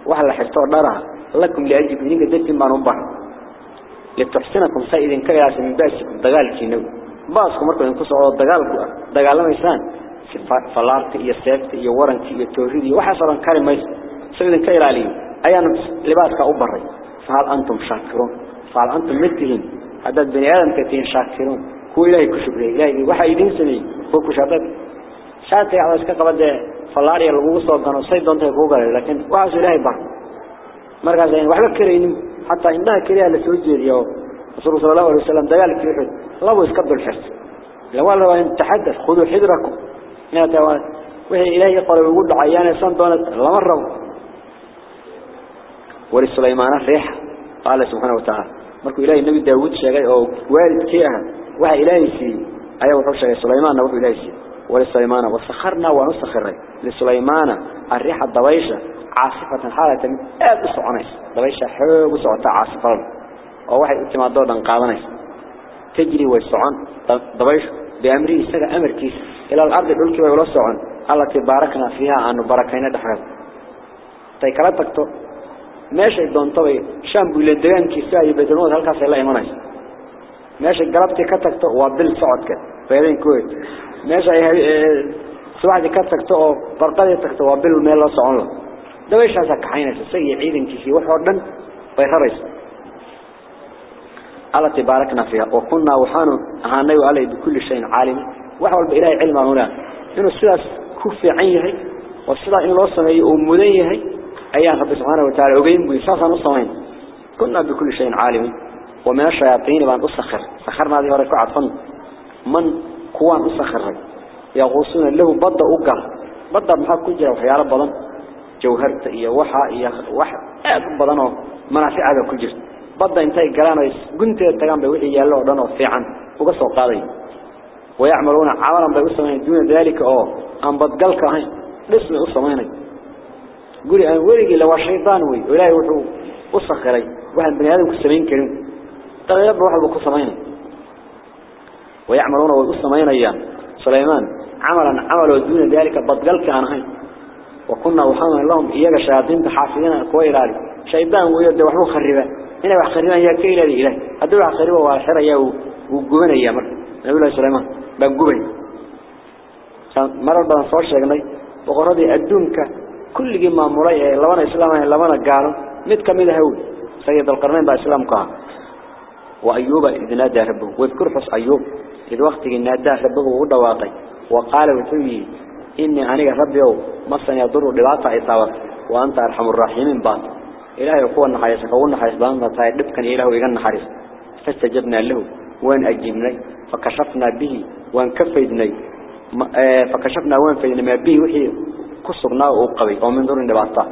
وحل حفتور دارها لكم لأجب. إذن كدرت بانون بري لتحسنكم سيدين كياس من باسكم. دقالك نو باسكم مركو ينقصوا على دقالك دقال ما يسان فلارت سيفت إيا ورنك إيا توحيد إيا وحصرا كارم ميس. سيدين كيرالي أيان لباسك أبري فهل أنتم شاكرون. فهل أنتم متهين هذا البني آدم كتين شاكرون. هو إلهي كشكري إلهي وحي يدين سني. هو كشاتك شاتي على اسكا قبل فلاري اللغو صوتنا وصيد دونته كوغل لكن وعز إلهي بحر. مركز يعني وحبا كرين حتى إنها كريها لسوجير يو رسول صلى الله عليه وسلم دقال كريحد الله يسكبوا الحرس لو لو أن تحدث خذوا حذركم. وهي إلهي قال ويقول عيان يسان دونت لمروا ولسليمان ريح. قال سبحانه وتعالى. مركو إلهي النبي داود شاقي أو والد كيها. وها إلهي سي أيه وحو شاقي سليمان وحو إلهي سي ولسليمان وسخرنا ونسخر لسليمان الريح الضبيشة عاصفة حالة آد سعنيس ضبيشة حوق سعطة عاصفة. وواحد اتما دودا قادنيس تجري والسعن ضبيش بأمره سجى أمر كيس. إلى الأرض الأولى ولا سعن التي باركنا فيها أن بركينا دحرت تيكلا ماشي دونتوي شام بيل دغان كيسا iyo bedelmood halkaas ay la imanayso meesha galabti ka tagto waa bil socodka feerin kooy meesha ay subaxdii ka tagto oo barqadii tagto waa bil meel la socon la dabayshaas ka xaynaysa say ciidankiisii wax oo dhan bay rarayso alla tabarakna fiha wa kunna waxaanu ahaanay walay bikulli shay caalim wax walba ilaahay cilma huna inuu sidaas ku fiican yahay oo sidaa in loo sameeyo oo mudan yahay أيها رب سبحانه وتعالى أغيم بيساسا نصمين كنا بكل شيء عالم ومن الشياطين بأن أسخر سخرنا هذه ورقع عطفن من كوان أسخر يغوصون له بضا أقل بضا محاك كجرة وحيا رب بضن جوهرت إيا وحا إيا وحا. أعب بضنه منافع هذا كجرة بضا انتهي قرانا قنت يتقام بوحي يالله دانه فيعا وقصوا قاضي. ويعملون عملا بأسمين دون ذلك أو. أن بدقلك هين لسنا أسمينك قولي أنا ولقي لو الشيطان وي ولا يوحو وصخري واحد بني آدم كسمين كريم تغيب واحد بكسمين ويعملون ويقصمين أيام سليمان عملا عملوا دون ذلك بطقل كان هين وكنا وحانا لهم إياك شياطين تحافظين كوي لالي شيطان ويود وحبو خربا هنا وحخربا يا كيلا لي إله هدو وحخربا وحرا يا وقبنا أيام نبي الله سليمان بقبنا مرة بدن صور شيئا وقردي أدونك كل ما مرأي لوانا إسلام لوانا قالوا مد كميد هول سيد القرنين با إسلام قال وأيوب إذ نادى ربه واذكر حس أيوب إذ وقت نادى ربه ودواطي وقال وثوي إني أنا ربي مصن يضر لباطة إصابة وأنت أرحم الراحمين بعض إلهي يقول النحيس فقول النحيس بان فتايد لبكن إله ويغن نحرس فاستجبنا له وين أجبني فكشفنا به وان كفيدني فكشفنا وين فيدنا به وحي كسرنا وقبي ومن دون نباطة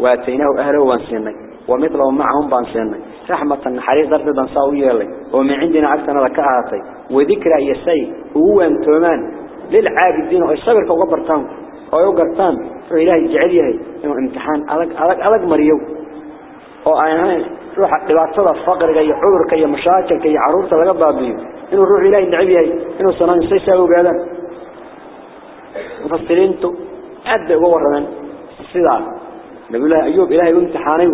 واتيناه أهله وانسيني ومثله معهم بانسيني رحمة حريص درد دنساوية لي ومن عندنا أكثر لكاهاتي وذكرى يسي هو أنتمان للعابدين والصبر كوبرتان ويوقرتان فإلهي جعليه إنه امتحان ألق ألق ألق مريو وأنا روح دبعتها الفقر كي عبر كي مشاكل كي عروضة لقى بابيه إنه روح إلهي نعبيه إنه صنان سيساوي بهذا مفسرينته aad bay uga warameen sidaas nabiyullaahi ayuub ilaahay u imtixaanay.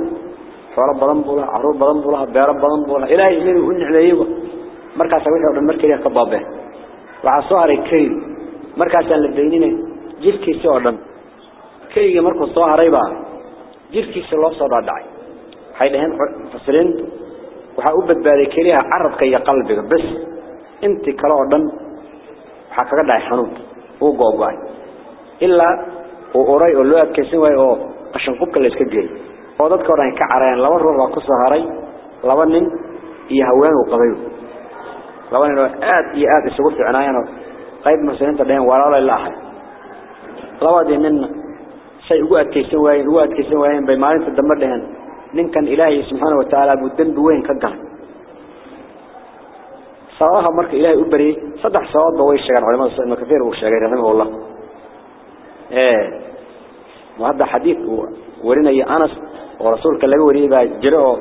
Xoolo badan buu lahaa carruur badan buu lahaa beero badan buu lahaa. Ilaahay inuu u nicmeeyeyba markaasa wixii o dhan markeliya ka baabee waxaa soo haray keliy markaasaan la beynine jirkiisi oo dhan. Keligii markuu soo haray baa jirkiisa loo soo dhaadhacay. Waxay dhaheen mufasiriintu waxaa u badbaaday keliyaha carabka iyo qalbiga bes. Intii kale oo dhan waxaa kaga dhahay xanuun. Wuu googo-ay ilaa oo oray oo loo adkeysan waayo oo qashan qubka la iska geeyay oo dadka oran ka careen laba ruux waa ku soo haray laba nin iyo haween uu qabay. Laba nin oo aad iyo aad isugu fiicnaayeen qayb muslimiinta dhaheen walaalo ilaahay labadii nin say ugu adkeysan waayeen ugu adkeysan waayeen bay maalinta dambe dhaheen. Ninkan ilaahay subxaanahu wa tacaala buu dembi weyn ka galay. Sababaha marka ilaahay u bariyay saddex sababba way sheegaan culimada ibn kathir uu sheegay raximahullah وهذا حديث ورنا أنس ورسولك اللي وريه جرأه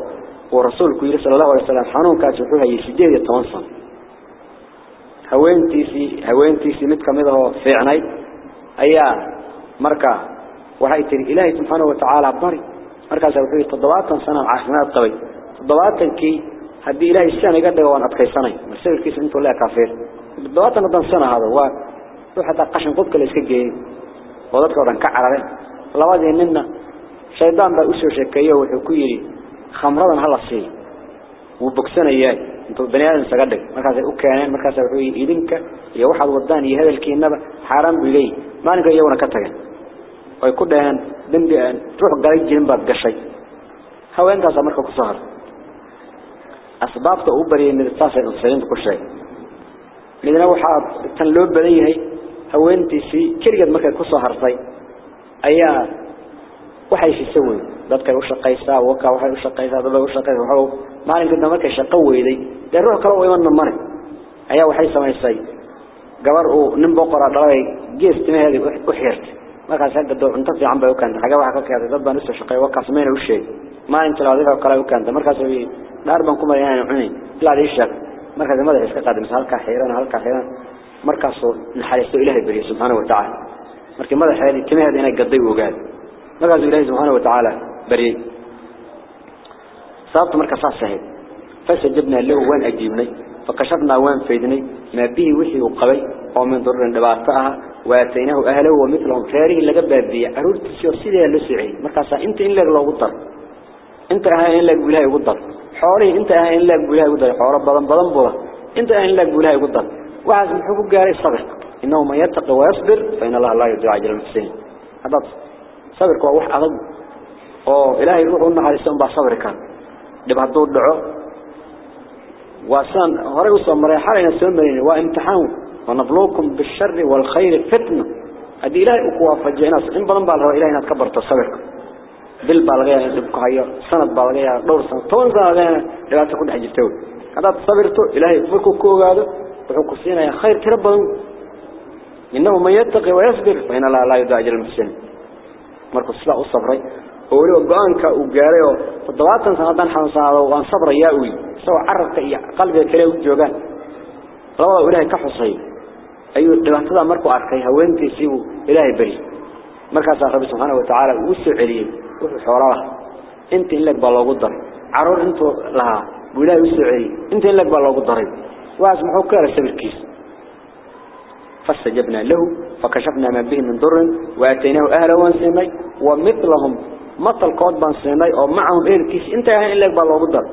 ورسولك يرسل صلى الله عليه وسلم حنون كاسحوها يسجيه يتوانصن هوينتيسي هوينتيسي متك مده في عني أيها مركا وهي تري إلهي سبحانه وتعالى بري مركا سوحيه تضباطا سنة عشمات قوي تضباطا كي هدي إلهي السنة قد وان أتكي سنة. مرسل كيس انتو لا كافر. تضباطا ندن سنة هذا. هو حتى قشن قدك اللي ودكتورن كعرين لوادي مننا شيطان بقى أسر شكيه وحكيه خمرضن هلا سي. وبكسنا إياه. انتو بني آدم سقدك. مركز أكيانين مركز أحوي إذنك يا واحد وداني هذا الكينب حرام بليه ما نقول يونا كتغن ويقول لهان دنبي أن. تروح قريب جنبه بقشي هو أنت هذا مركز صهر أسبابته أبري من التاسع الانسلين تقول شيء. لذا نوحا تنلوب بليه sisaway dadkay u shaqaysaa waka waxay u shaqaysaa dad u shaqaysaa waxa maalinka dambe markay shaqo weeday dee ruux kale oo iman mare ayaa waxay samaysay gabar uu nin boqora dhalay gees timaheedii u xirtay markaas hadda doo cunto fiican bay u keentay xaga waxa ka keenay dad baan isoo shaqeey wakaas meena u sheeg maalinta labaad oo kale u keentay markaas uu dhaar baan ku marayaan cunay ilaa ay sheeg markaas madax iska qaadimay halka xiran halka xiran markaas uu naxariisto ilaahay bariyo subhanahu wa ta'ala. Markii madaxeedii timaheedii inay gaday ogaad markaas ilaahay subhanahu wa ta'ala bariyay sababta markaas saahid فسجبنا له وان أجيبني فكشفنا وان فيدني ما به وحي وقبي ومن ضر دبعتها واتيناه أهله ومثلهم فاره اللي قبل بي أرورت السيور سيدي اللسعي مركزا انت إن لك لو قدر انت أهل إن لك بلاي قدر حوري انت أهل إن لك بلاي قدر حورا بضن بضن بضن انت أهل إن لك بلاي قدر وعز من حقوق قاري الصبر إنه ما يتقي ويصبر فإن الله لا يدعى عجل المحسنين. هذا صبرك ووح أغض oo ilaahay wuxuu naxariisan baa sabri kan dib haduu dhaco واسان هري وصل مري حالنا سمرين وامتحان. ونبلوكم بالشر والخير فتنة. هذه إلهي أقوى فجئنا. إن بدن بالها إلهي نتكبر تصبر بالبالغية نبقى هيا. سنة بالغية دور سنة طول بالغية لا تكون حجبتوه هذا تصبرته إلهي فركو كو هذا وحكو سينا يا خير تربضوا إنه من يتقي ويصبر. فإن الله لا يدعى أجل المحسن مركو السلاء الصبري وولي وقانك وقاريه تضواتن سنة حنصان وقان صبر ياوي سوى عرفك إياه قلبك كليه وجوغان لوضع إلهي كحصي. أيو دبعتها مركو أركي هوانتي سيبو إلهي بري. مركز رب سبحانه وتعالى وسع عليه. حوارها انت إلك بالله قدر عرور انت لها. وإلهي وسع عليه. انت إلك بالله قدر واسمحوك على سبيل كيس فاستجبنا له فكشفنا ما به من ضر وآتيناه أهلا وانسيني ومثلهم مطل قواد بانسيني أو معهم إيه كيس. إنت يا إلك بالله قدر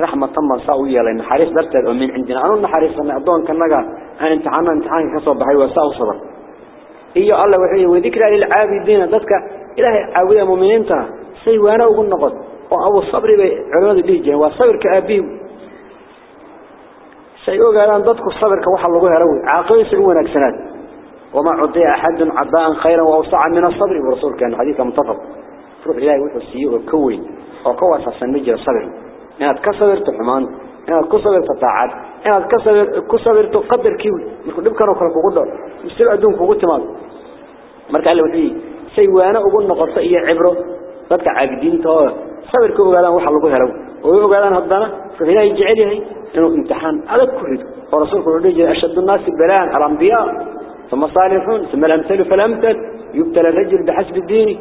رحمة الله ساوية لأن حريص درتد ومن عندنا أنا حريص أن أدون كنجا أن امتحان امتحان كسب بحي وساو صبر. إيه الله وحي وذكر للعابدين. ذاتك إلهي عابد مؤمنين تها سي وأنا وقل نقض أو الصبر بعلمات الليجين والصبر كأبيه. شيء وقالان ضدك صبرك وحل الله يروي. عاقيس ونكسنات وما عطي أحد عباء خيرا وأوسعا من الصبر. والرسول كان حديثا متفق. فروح لا وحل السيوه الكوي. أو وقوة سنجر الصبر. إنها تكسبر تحمان. إنها تكسبر تطاعات إنها تكسبر تقدر كيوي. نقول لبك أنا أخرى فقدر مستلع دون فقدت مال مرتع اللي وحلي سيوانا أقول نقصة إيا عبره ضدك عاقدين طوال صبر كوي وقالان وحل الله يروي. ويقولوا ويقولون هذانا فهنا يجعله إنه امتحان على كل ورسول الله يجعل أشد الناس بلان على انبياء ثم صالحون ثم الأمثل فلم تل، يبتل الرجل بحسب الدين.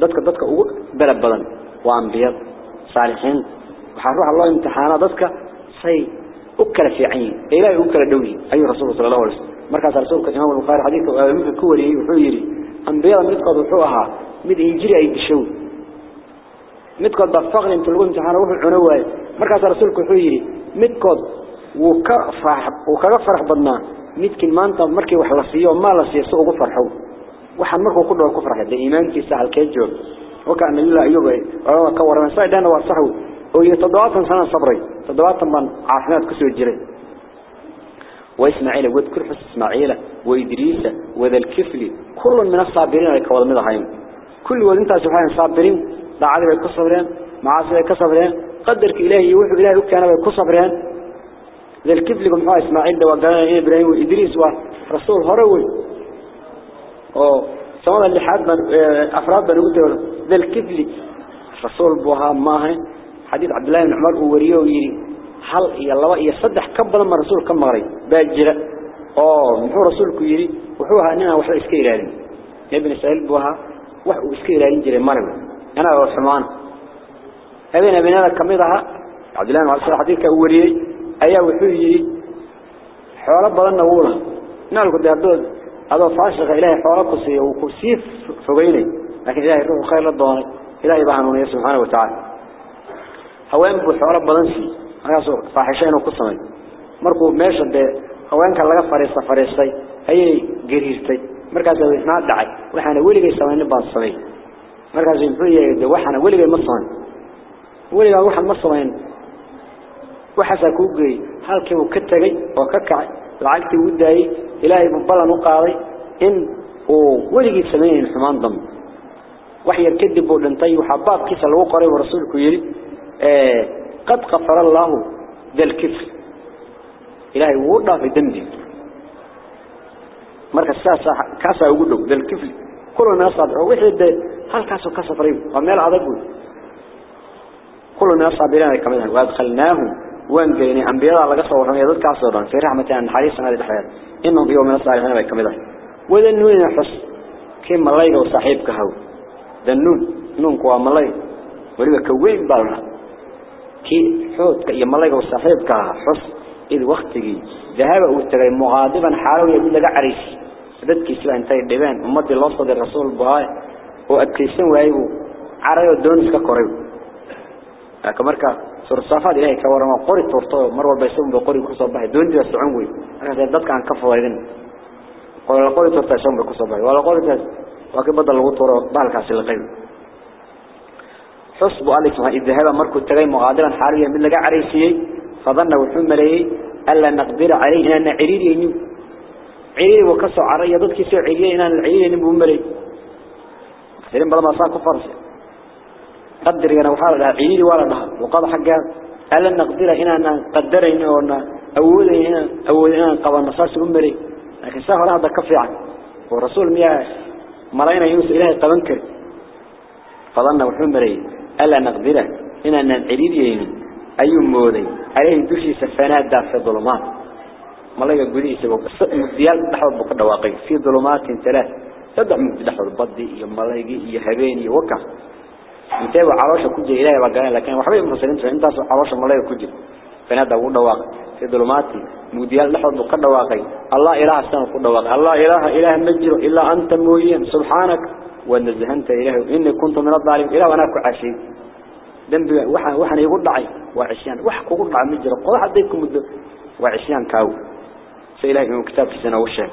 ذاتك ذاتك بلد بلان وأنبياء صالحين. وحروح الله امتحانا ذاتك سي أكل في عين. إيه إلا يؤكل دوني أي رسول صلى الله عليه وسلم. مركز رسولك إمام المخير حديثه آه، وقال يمكن كوري وحيري أنبياء من يتقضوا حوها. من يجري أي تشوي بشو متقض بفقر انت لقوا امتحانا وحو العنوى مركز رسولك وحيري متقض وكفرح وكفرح بدنا متكن ما انت مركي وحلصيه وما لصيه سوء فرحو waxaan markuu ku dhaw ku farxay iimaankiisa halkee joog وكان الله أيوب ولا كور من صيد أنا وصحو ويتضاعف سنة صبري تضاعف من عافنات كسر الجري وإسماعيل وذكر حس إسماعيل وإدريس وذا الكفل كل من الصابرين لك والمضحين كل وذنت سبحانه صابرين دعالي بيكصبرين معاصي بيكصبرين قدرك إلهي يوحي إلهي وكان بيكصبرين ذا الكفل قم حوا إسماعيل ده وقال إبراهيم وإدريس ورسول هروي سواء اللي حد أفراد بنقول ذا الكفل. رسول بوها ماهن حديث عبد الله بن عمر ووريه ويري هل يا الله يا صدح كبل ما رسول كم مري باجرة أو محو رسولك يري وحوها أننا وحلا إسكيلالين ابن سهل بوها وحو إسكيلالين جري مرم أنا وحمان هذين ابن هذا كميضها عبد الله بن عمر حديث كوريه أيا وحو يري حوالات بدلنا وولا. نالك دي عبدود هذا فاشق إلهي حوالات قصي وكسيف فقيني لكن إلهي روح خير للضواني إلهي بحنوني سبحانه وتعالى. هوين بحوالات بدنسي هياسو فاحشين وقصمين. مركو ماشا دي هوين كان مركز وحنا دعي وحنا ولي صمي مركز ينفوية دي وحنا مصمين وحسا كوغي هالكي وكتغي وككعي لعقتي وداي إلهي مبالا نقاضي إن ولي سمين حمان ضم وحي الكذب ولنطي وحباب كيس الوقري ورسولك يري آه قد غفر الله ذا الكفر إلهي وضع في دمدي marka saasa kaasa ugu dhow dal كل كلنا صادق وحيد هل كاسو كاسو كسفريم وميل عذبون كلنا صابرين. كمان وأدخلناهم. وانجينا أنبياء الله قصوا رميا ذات كعصرا في رحمة أن حريص على الحياة إنهم يوم من الصالحين بكم ذا وذا النون يحس. كم الله يقول صاحبك هو ذا النون نون قوى ملاي. ولو كوين بارنا كي حوت كي ملاي يقول صاحبك حس. إذ وقت جي ذهب وقت جي مغادبا حاله يقول لك عريسي dadkii sida intay dhibeen ummadii loo soo diray rasuul bahay oo adkeysan waayay carayo doon iska koray ka marka sur safad ilaahay ka warama qori toorto mar walba isoo qori ku soo baxay doonida socon way marka dadka aan ka fudaydin qori qori toorto isoo ku soo baxay wala qori taas waa badal lagu tooro baalkaasi la qayb حسب الله سبحانه إذ ذهب مركو تغي مغادرا حاليا من لقى عريسيي فظن وحوم ليه ألا نقدر عليه عريري وكسو عريا ضدك سو عريري أن العريري ينو ملي سلم بلا صاكو قدر أنا وحال لها عريري ولا لها. وقال حقا ألا نقدر هنا أن قدر هنا وأن أول هنا أول هنا قبل نصاص أمري لكن سهل هذا كفي عنه والرسول مياه مرينا يونس إلهي قبنكر فظن وحوم ليه ألا نقدره إن أن العريري ينو أي مودي عليه دوشي سفنات دا في الظلمات. ملاقى قدي سبب مديال دحوض بقى دواقي في ظلمات ثلاث. تدع من دحوض بدي يا ملاقي يا هبيني وكا. متابع عروشه كجي إلهي بقى. لكن وحبيب المسلمين فإنت عروشه ملاقي كجي فنات دا دواقي في ظلمات مديال دحوض بقى دواقي الله إله السنة قد دواقي الله إله إله مجر إلا أنت موين سبحانك. ونزهنت إله إني كنت من الظالم إله وأنا كعشي دنبي وحن وحن يقول دعي. وعشيان. وح كقول دعي مجرى قضى حديكم وعشيان كاو. سإلهي من كتاب السنة والشهر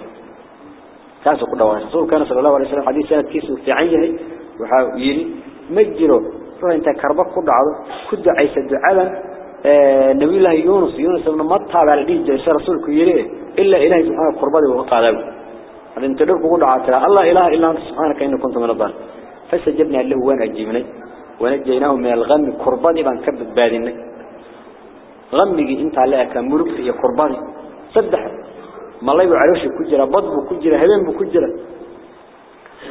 كاسو قد دعي رسول كان صلى الله عليه وسلم حديث سنة كيسو في عيه وحاويري مجرى روح انت كربك قد دعي كد عيسى الدعاء آه نبي الله يونس. يونس ابن مطة على الدين. جيسى رسولك يريه إلا إلهي سبحانه قربته وقع ذلك هذا انت لك قد دعي الله إله إلا أنت سبحانك إنه كنت من الظالم. فسجبنا له وين أجيبني ونجيناه من الغم. كرباني بان كبد بادنا غمي انت عليها كمرق يا كرباني صدح ما الله يعرفش كجرا بضب كجرا هبين بكجرا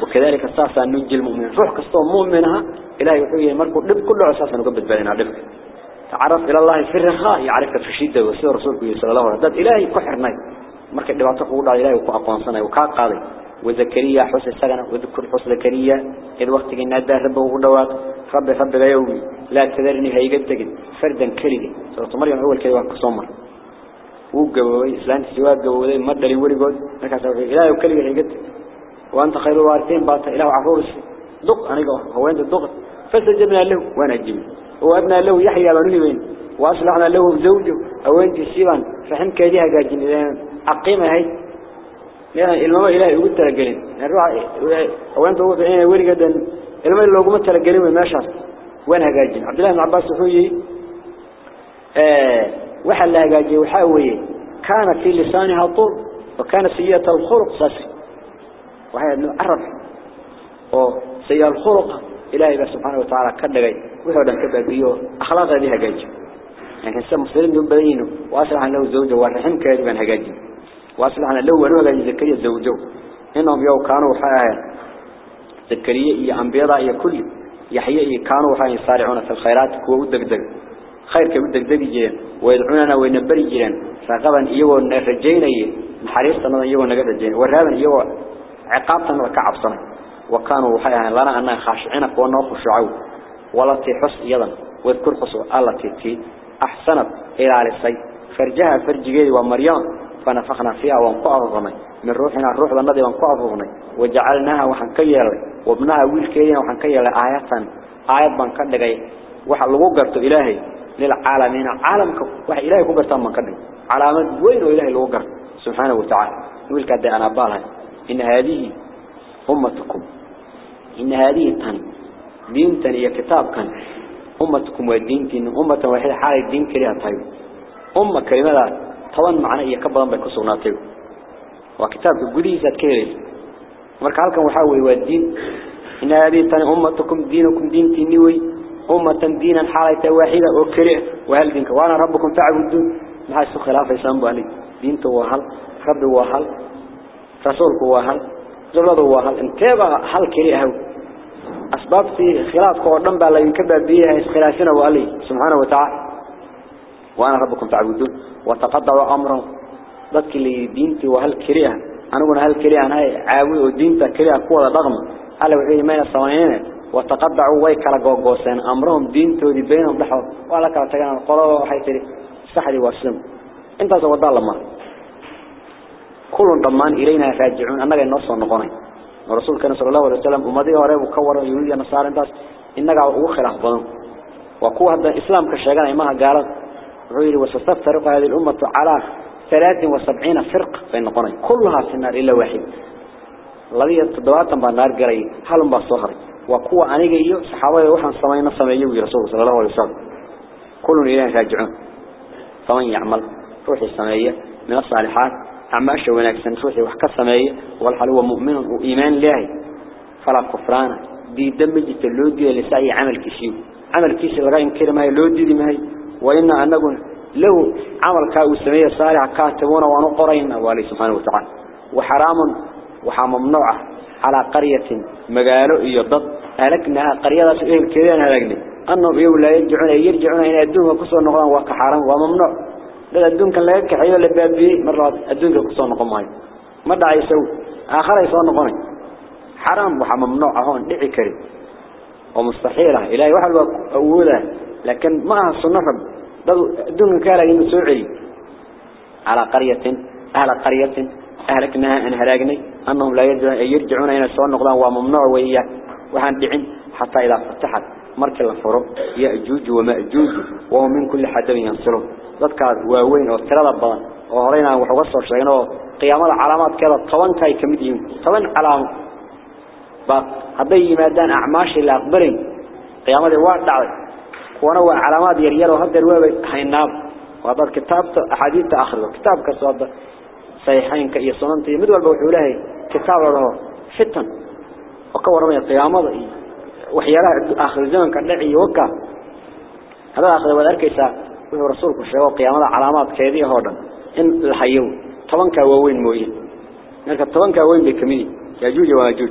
وكذلك أساسا ننجي المؤمن روح كستو مؤمنها إلهي وحي مركو دب كله أساسا نقبل بادنا دب. تعرف إلى الله في الرخاء يعرفك في الشدة وسير رسولك صلى الله عليه وسلم. إلهي كحرناي kugu dhacay ilaahay ku aqoonsanay oo ka qaaday وزكريا حس السجن وذكر حس زكريا. إذ وقت جنا ده ربه ودوات رب رب لا يومي لا تذرني هي قد تجد فردا كلي سورة مريم أول كلي وقت وجوي إسلام جوي مدة لوري جود لكن سوف إلهي وكلي هي قد وأنت خير الوارثين بات إله عفورس دق أنا جو هو أنت دق فسجبنا له وأنا جيم وأبنا له يحيى بنوه وين وأصلحنا له زوجه أو أنت سيبان فهم كذي هجاجين عقيمة هاي يعني الماء إلهي يقول تلقلين الروح وانت هو بعين جدا الماء اللي قمت تلقلين من ماشى وين هجاجين عبد الله بن عباس وحل هجاجي وحاوي. كان في لسانها طول وكان سيئة الخلق ساسي. وهي إنه عرف. أو سيئة الخلق إلهي سبحانه وتعالى كدغي. وهو دان كبابيو أخلاق هذه هجاجي. يعني كان مسلم دون بدينه وأسرع له زوجه والرحم كاذبا هجاجي. وأصلحنا لو ونوغا زكريا زوجو إنهم يو كانوا حاها زكريا إيا أنبيضا إيا كل. يحيى كانوا حاها يصارعون في الخيرات. كوا ودك دك. خير كودك دك جيران ويدعوننا وينبري جيران. فقبا إيوا نرجينا إيا نحريصنا إيوا نقد رجينا ورهابا إيوا عقابتنا صنع. وكانوا حاها لنا أننا خاشعين قوانا وخشعوا. ولا تحس إيضا واذكر خصو الله تي. أحسنت إلى على السيد. فرجها فرجيدي ومريم فنفخنا فيها وانقعضنا من روحنا الروح النبي وانقعضنا وجعلناها وحن كيلا وابنها ويل كيلا وحن كيلا آيات آيات بان كدغاي waxa lagu garto ilaahay للعالمين. عالمك وحي إلهي كبير تاما قدر علامات وين وإلهي الوقر سبحانه وتعالى. يقول كده أنا أبالها. إن هذه أمتكم. إن هذه تن. دين تن يا كتاب كان أمتكم والدين تن أمة واحدة حال الدين كريها طيب أمة كلمة لا طبعا معنى إيا كبرا بكسونا طيب وكتاب قديسة كيري. مركعالكم وحاوي والدين إن هذه تن. أمتكم دينكم دين تنوي دين xalayta waahida oo kale wahal dinka waana rabbukum ta'budun maxaa isku khilaafaysan bali diintu waa hal rabbi waa hal رسولك هو هل زلده هو هل انتبه هل كريه أسبابتي خلاف قردن بألا ينكبه بيها خلافنا وقالي سبحانه وتعالى. وأنا ربكم تعبدون وتقدروا أمرا ذاتك اللي دينتي وهل كريه أنا أقول هل كريه أنا عاوي ودينتي كريه قوة ضغم. هل وحيد مين وتقدعوا ويكلا قوقوسين. أمرهم دينتي دي بينهم لحظ ولا كلا تقال القرار وحيتري سحري واسلم. انت سوى الله ما كل ضمان إلينا راجعون أنك النص والنقوني. ورسول كان صلى الله عليه وسلم ومضي وريب وكور يريد نصار انت إنك أخلاف بضم وقوة هذا الإسلام كالشيغان إماها قالت. غير وستفترق هذه الأمة على 73 فرق بين قرن كلها في النار إلا واحد. الذي يتضباطا بالنار قري حالهم بالصهر وقوة أنيق إيو صحابة وحن سمينا سميه رسول صلى الله عليه وسلم كل إله راجعون فمن يعمل روح السمية من الصالحات أعماش ونكسن روحي وحكى السمية والحال هو مؤمن وإيمان الله فلا كفران دي دمجة اللودي لسعي عمل كيسيو عمل كيسي لغاية ينكر ما هي اللودي دي ما هي وإن أنقل له عمل كاو السمية صالح كاتبون ونقرين والي سبحانه وتعالى وحرام وحا ممنوعة على قرية. مقالو يضد أهلكناها قرية سئل كذين هلكني أنهم يوم لا يرجعون يرجعون إلى الدنيا كسر نقران وكحرام وممنوع. لا الدنيا كان لا يكحي ولا بابي مرات نقران ماي ما دعا يسوي. آخر يسوي نقران حرام وحا ممنوع هون دعي كريم. ومستحيلة. إلهي واحد أوله. لكن ما السنة رب دون كالا ينسوعي على قرية أهل قرية. أهلكناها أن هلاقني أنهم لا يرجعون إلى السؤال نقضان وممنوع وإياه وهن دعين حتى إذا فتحت مركز الفرق يأجوج ومأجوج وهم من كل حدب ينصرون. ذكر واوين وترى البان وهرينا وحوصل شيئا قيامة علامات كذا. طبعا كاي كمدين طبعا علامة. هذي مادان أعماش اللي أقبلين قيامة الوارد دعوي ونوع علامات يريال وهذا الواب حيناب وهذا الكتاب أحاديث آخر كتاب كسواد صحيحين كأي صننتي مدول بوحوله كتاب له فتن وكور من القيامة وحيالها آخر الزمن كان لعي وكا. هذا آخر إساء وهو رسولك الشيء قيامة علامات كذي هذا إن الحيون طبعا كواوين موين لكن طبعا كواوين بكمين يجوج ويجوج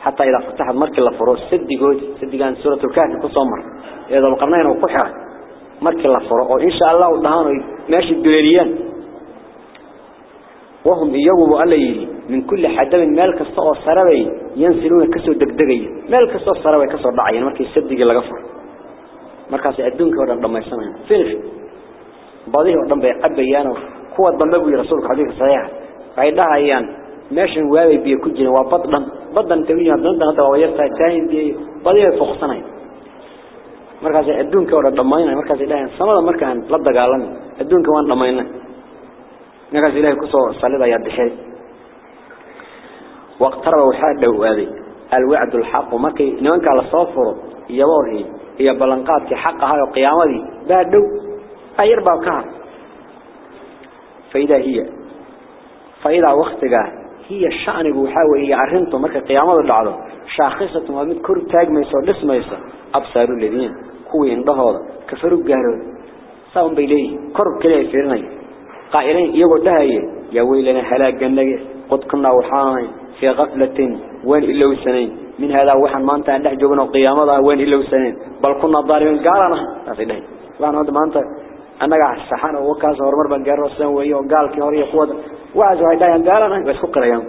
حتى إذا فتحت مركز الفروس سد جود سد كان سورة الكهف كصمر. إذا بقرناين وقحة مركز الفروس وإن شاء الله ودهانه ماشي الدوليان وهم يجوا عليه من كل حدب مالك الصو السربي ينسلون كسر دقدقي. مالك الصو السربي كسر ضعين مركز سد جل غفر. مركز الدنيا كورا لما يسمعون فينش. بعضهم ودم بيعبيانه هو الضم بيقول رسولك حديث صحيح. فإذا أيام ماشي واوي بيه كجين وبطن. بدن تبيه بدن هذا ويرتا تاين دي بديه فوقسناي markaas adduunka wada dhameeyay markaas ilaahay samada markaan la dagaalamay adduunka waan dhameeynay markaas ilaahay نكاس إلهي كسو صليبا يدحي واقترب وحاد له هذه الوعد الحق ومكي نوانك على الصفر يوارهي هي بلنقاتك حق هاي وقيامة دي بادو أير باوكار فإذا هي. فإذا وقتك هي الشأن يحاول يعرنته مكي قيامة دعوه شاخصة ومد كرب تاج ميسو لس ميسو. أبصار الذين. كوين بهذا كفروا بجهره ساهم بيليه كرب كليه فيرنيه قائلين يقول لها يا ويلنا هلاك جنة قد كنا وحاين في غفلة وين إلا وسنين. من هذا وحن ما أنت عندك جبنا قيامة وين إلا وسنين. بل كنا ضاربين قالنا أصيله لأن هذا ما أنت أنا قاعد سحنا وكاس ورمر بنجر رسنا وياه وقال كي هوري قوة. وعز وعدايا قالنا بس فكر يوم.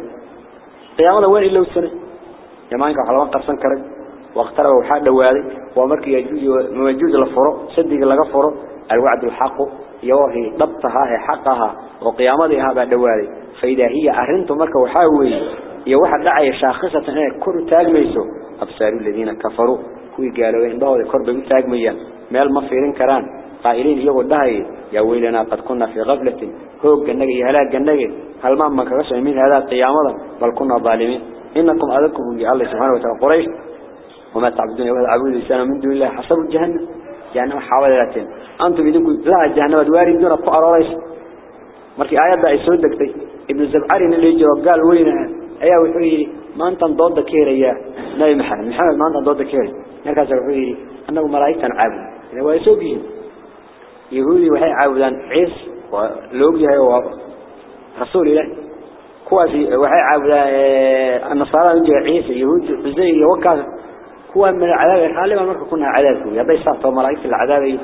قيامة وين إلا وسنة جماعة على وقت قرصن كرج واختروا وحد دوالي ومرك يجوز موجود الفرق صدق لقى فرق الوعد الحق. يوهي ضبطها هي حقها وقيامتها بعد دوالي فإذا هي أرنت مرك وحاوي يوحد دعي شاخصة هنا كل تاجميسو أبصار الذين كفروا. كوي قالوا إن ضوء كرب تاجميا مال مفيرين كران. قائلين يقول لها يا ويلنا قد كنا في غفلة. هو جنجي هلاك جنجي. هل ما ما كرش من هذا القيامة؟ بل كنا ظالمين. إنكم أذكم يا الله سبحانه وتعالى قريش. وما تعبدون ولا عبود الإنسان من دون الله حسب جهنم جهنم حوالاتين أنتم بدونكم لا جهنم دون الطائر رئيس مركي آيات بقى يسود دكتي ابن الزبعري اللي يجي وقال وينها أيها وحوي ما أنت ضد كيري يا نبي محمد. محمد ما أنت ضد كيري. مركز وحوي أنه ملائكة عابد هو يسوقهم يهودي وحي عابدان عيس ولوجها هو رسول الله. كواسي وحي عبد النصارى يجي عيسى يهود. زي وكذا كوا من العذاب الحالي ما مركب كنا عذاب يا بيس صار ملاك العذاب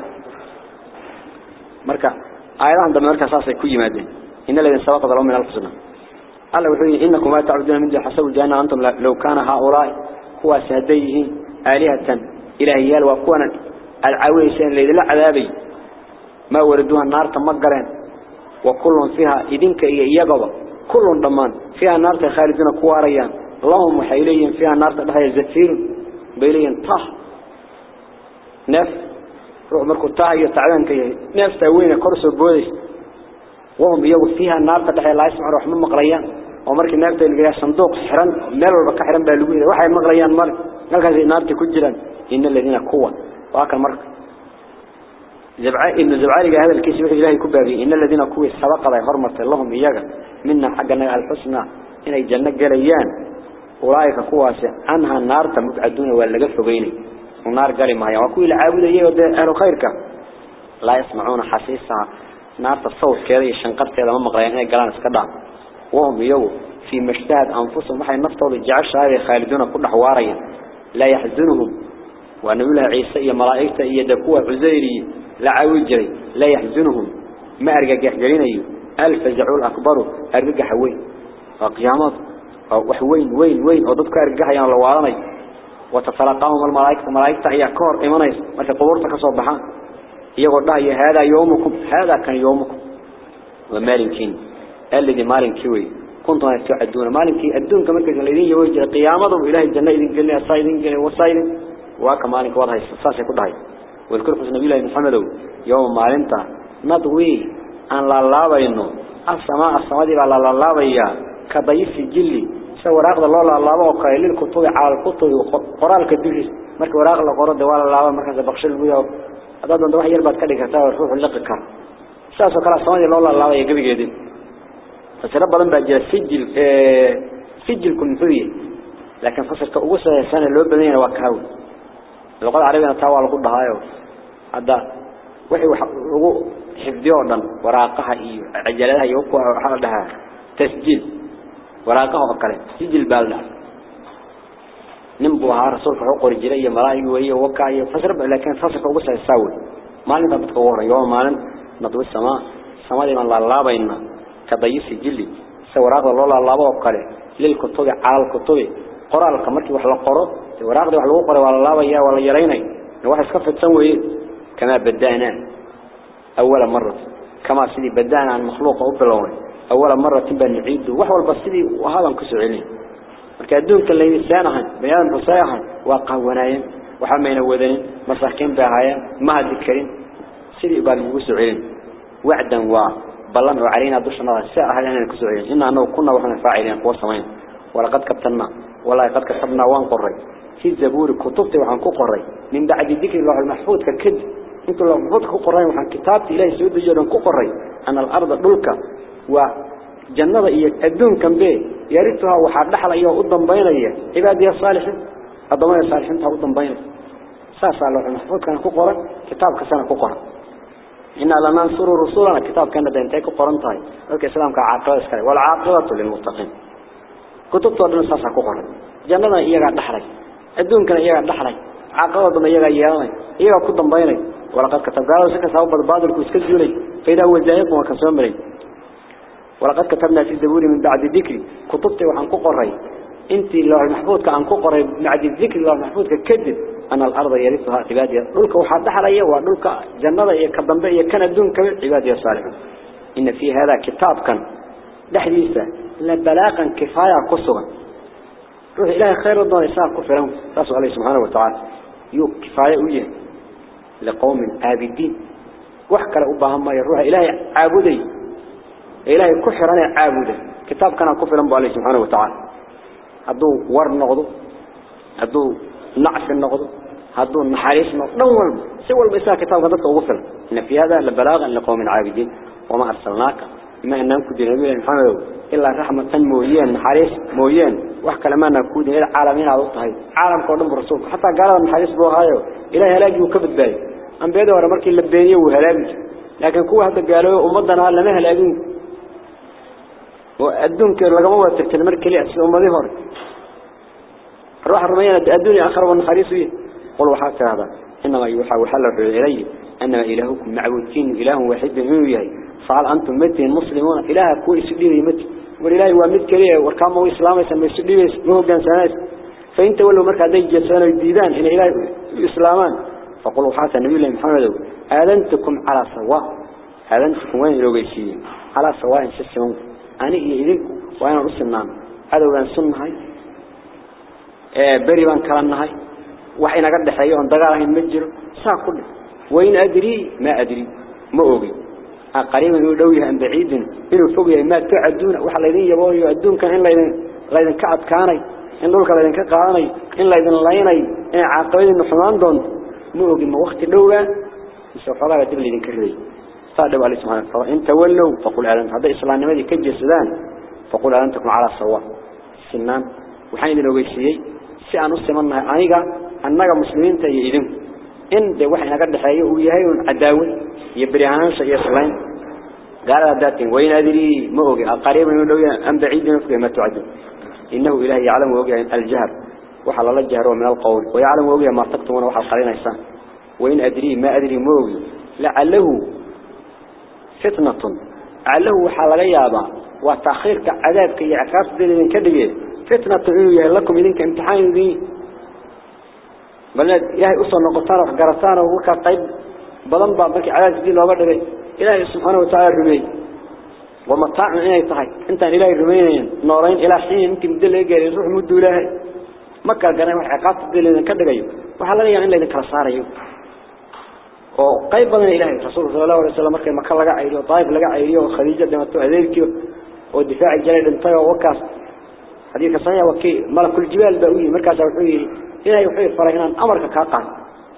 مركا أيضا عندما مركا صار كل مادين إن الذين سبق ظلوا من الحسنى الله وحي إنكم ما تعبدون من دون حسب الجنة أنتم لو كان هؤلاء كوا هديه آلهة إلهيال وكونا العويسين اللي لا عذابي. ما وردوها النار تمقرين وكل فيها إذنك إيقظة كل ضمان فيها نار خالدين كواريان. اللهم حيليين فيها نار تدخل زفير بيليين طه. نف روح مركو طه يتعلن كي نفس تاوين كرسو بوديس وهم يجوا فيها النار تدخل الله يسمع روح من مقريان. ومركي النار تلقى صندوق حرن مال والبكا حرن بالوين واحد مقريان مال. قال هذه النار تكجلا إن الذين قوة. وأكل مرك. زبعاء إن زبعاء هذا الكيس وحي إلهي كبابي إن الذين كوي سبق لهم إياك منا حقنا الحسنى. إن الجنة قليان أولئك كواس عنها النار تمتعدون ولا قفقيني النار قال ما هي وكوي العابد إيه أهل خيرك. لا يسمعون حسيسها نار الصوت كذا الشنقر كذا ما مقرين قلان اسكدع وهم يو في مجتهد أنفسهم. وحي النفط والجعش هذه خالدون كل حواريا لا يحزنهم. ونقول عيسى يا ملائكة يدكوا عزيري. لا عوجري لا يحزنهم. ما أرجع يحجرين ألف زعول أكبر. أرجع حوين وقيامات وحوين وين وين وضدك أرجع يا لوارني وتتلقاهم الملائكة الملائكة هي كور إيمانيس. ما تقبرتك صباحا يقول الله هذا يومكم هذا كان يومكم. ومالكين الذي مالكي كنتم تعدون. مالكي أدون كما كان الذين يوجد قيامتهم إله الجنة إذن قلنا الصايدين قلنا والصايدين وكمالك وضعي الساسي كلها والكل خص نبي الله محمد يوم ما أنت نضوي أن لا الله بينه. السماء السماء دي لا الله بيا. كضيف الجلي. سوى راقد الله لا الله وقال الكتب على الكتب قرآن كدوش مرك وراق الله قرآن دوال الله مركز بخش البيا هذا دون واحد يربط كذي كتاب الروح اللقك ساسو كلا السماء دي الله الله بيا قبل جديد فسرب بدن بقى سجل سجل كنتوي لكن فصل كأوسة سنة اللي بدنا وكاو اللغة العربية تاوى لقول بهايو هذا وحي وحو حفظيه دن وراقها إيو عجلها يوكو حال لها تسجيل وراقها وقرأ سجل بالنا نمبوها رسولك حقور الجلية ملايك وهي وكاية فسرب لكن فصل كأوسة يساوي ما لنا بتقور يوم ما لنا نضوي السماء السماء دي من الله بيننا كضيف الجلي سوراق الله الله وقرأ للكتب على الكتب. قرآن كمركي وحلا قرأ. وراقدي wax lagu qoray wala laabaya wala yareynay wax iska fidsan weey kama badana awwala marra kama sidii badana makhluuq u biloway أول مرة تبقى نعيده وحول بصدي وهذا نكسعيني وكادونك اللي بيان بيانا مصايحا ونايم وحمين وذين مساكين بهاي ما ذكرين. سيدي بقى نكسعيني وعدا وبلان وعلينا دوشنا ساعة هلانا نكسعيني إنا أنه كنا وحنا فاعلين قوصوين ولقد كبتنا ولا قد كتبنا وان قري. في الزبور كتبت وحن قري. من بعد ذكر الله المحفوظ ككد. إنتو لو قد قري وحن كتابت إليه سيد الجيران قري. أن الأرض دولك وجنة إياك الدون كان به يرثها وحد لحل إياه قدام بينيه عبادي الصالحين الضمان الصالحين تها قدام بينه ساسا الله المحفوظ كان كقري كتاب كسنة كقري إنا لننصر رسولنا كتاب كان دينتي كقرن تاي ولك السلام كعاقبة اسكري والعاقبة للمتقين كتبت ودن ساسا كقري جنة إياك دحلي adduunkana iyaga dhaxlay. Caqabaduna iyaga yeelanay. Iyaga ku dambeynay walaqad katabgaalo si kasta bad baadilku iska duulay fayda wajaayikum wa kasoo maray. walaqad katabna fi zaburi ولقد كتبنا في الدبور من بعد ذكري. كتبت وعن كقري. انتي الله المحفوظ كعن كقري بعد الذكر لو المحفوظ كذب أنا الأرض يرثها عبادية نلك وحادح عليها ونلك جنة أيه كبنبئية كانت دون عبادية صالحة إن في هذا كتاب كان لحديثة لبلاقا كفاية قصرا روح إله خير الله إساء كفرهم. رسول الله سبحانه وتعالى يو كفاية أوليه لقوم آبدين وحكرا أبهما يروح إلهي عابدين. إلهي كحرنا عابدي كتاب كان كفرهم بالله سبحانه وتعالى. هدو ور نغضو هدو نعف النغضو هدو نحاريس نغضو. سوى البساء كتاب كان تغفر إن في هذا لبلاغا لقوم عابدين. وما أرسلناك. ما أنهم كدين نبينا محمد إلا رحمة مويين حريص مويين وحكى لما نكون إلى عالمين على الطهي عالم قدام الرسول حتى قال من حريص بوهايو إلى هلاقي وكبت باي أم بيده ورا مركي اللبيني وهلاقي لكن كوة هذا قالوا أمضنا لما هلاقين وأدونك لقما واترك المركة لي أسلام ماذي هور الروح الرميانة الدنيا آخر والنخاريس قل وحاك هذا. إنما يوحى وحل إلي. أنما إلهكم معبودين إله واحد من يهي فعل أنتم متين مسلمون؟ إله كوي سديه مت. والإله هو مت كليه وكما إسلام يسمى سديه مو كان سناس فإنت ولو مركز دي الديدان إن إله إسلامان. فقلوا حتى النبي الله محمد. آذنتكم على سواء آذنتكم وين لوجيسين على سواء سسون أنا إذن وأنا رسلنا هذا وين سنة هاي. بري بان كلامنا هاي. وحين قد حيوان دقالهم مجر ساكل وين أدري ما أدري. ما أوغي قريبا يقولوا أن بعيد إنه فوقي ما تعدون. وحلا يدين يبغوا يعدون. كان إلا يدين لا يدين كعب كاني. إن لولك لا يدين كقاني. إن لا يدين ليني. إن عاقبين إنه حمان دون. ما أوغي ما وقت اللوغة يسوف الله يتبلي يدين كردي صادوا عليه سبحانه فإن تولوا فقل أعلم هذا إسلام نمدي كجي السودان فقل أعلمتكم على الصواء سنان وحين يدين وغيسيي سيان أسمنا أنيقا أنك مسلمين تيئدين إن ده وحي نقد حيو وياهي عداوي. يبريهان سلام قال ذات وين أدري؟ ما هو قريب من لو أم بعيد من ما تعد. إنه إله يعلم وجه الجهر. وحل الله الجهر من القول. ويعلم وجه ما تكتمون وحل قلنا إنسان وين أدري؟ ما أدري ما هو لعله فتنة لعله حل غيابا وتأخير كعذاب كي عقاب ذي من كذبه فتنة إيه لكم إذنك امتحان ذي بل إلهي أصلا نقطان وقرطان وكا طيب بلن بعضك على سبيل الله بدري إلهي سبحانه وتعالى رمي ومطاع من إلهي طحي انت إلهي رميين نورين إلى حين يمكن دل إيجاري روح مدو إلهي مكة قرأي وحقات دل إذن كدقيو وحالا يعني إلا إذن كالصاريو وقيب بدن إلهي رسول صلى الله عليه وسلم مركي مكة لقى عيريو طائف لقى عيريو وخديجة دمتو أذيركيو والدفاع الجليل انتهى ووكاس حديث صحيح وكي ملك الجبال بأوي مركز وحوي إلهي وحوي فرهنان أمرك كاقان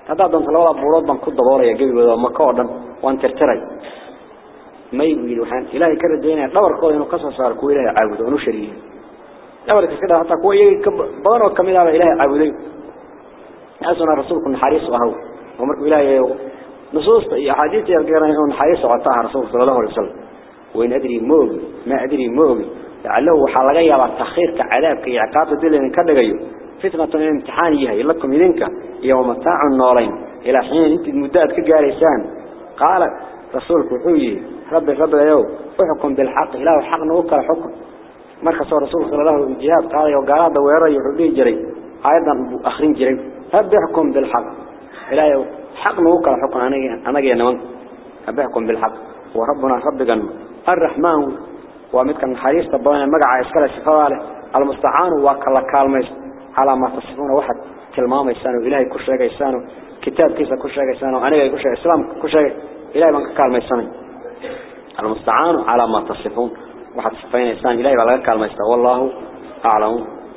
هذا دون لولا بورود بان كود دبوريا جبي مكة ودن وان ترتري ما يقول وحان إلهي كرد دينا دور كود إنه قصص صار كو إلهي عابد ونو شريه دور كده حتى كو يجي بدن وكمل على إلهي عابد أسنا رسولكم حريص وهو ومرك إلهي نصوص حديث يرجعنا إنه حريص وعطاها رسول صلى الله عليه وسلم. وين أدري موجي ما أدري موجي لعله حلقة يا تخير كعذاب كي عقاب دلنا كدجيو فتنة امتحان يهي لكم إذنك يوم متاع النارين إلى حين أنت المدات كجارسان قال رسولك وحوي رب رب يوم أحكم بالحق. إله الحق نوكل حكم مركز رسول صلى الله عليه وسلم قال يو قال ويرى يحبيه جري. أيضا أخرين جري. رب يحكم بالحق. إله حق نوكل حكم أنا أنا جي نمان رب يحكم بالحق. وربنا رب جنة الرحمن ومتكن حديث طبعا مجا إسكال الشفاء المستعان وكلا كالمس على ما تصفون واحد. تلمام يسانو إلهي كل شيء يسانو كتاب كيسا كل شيء يسانو أنا كل شيء. إسلام كل شيء. إلهي من كالما يسانو المستعان على ما تصفون. واحد صفين يسان إلهي كالما يسانو والله أعلم.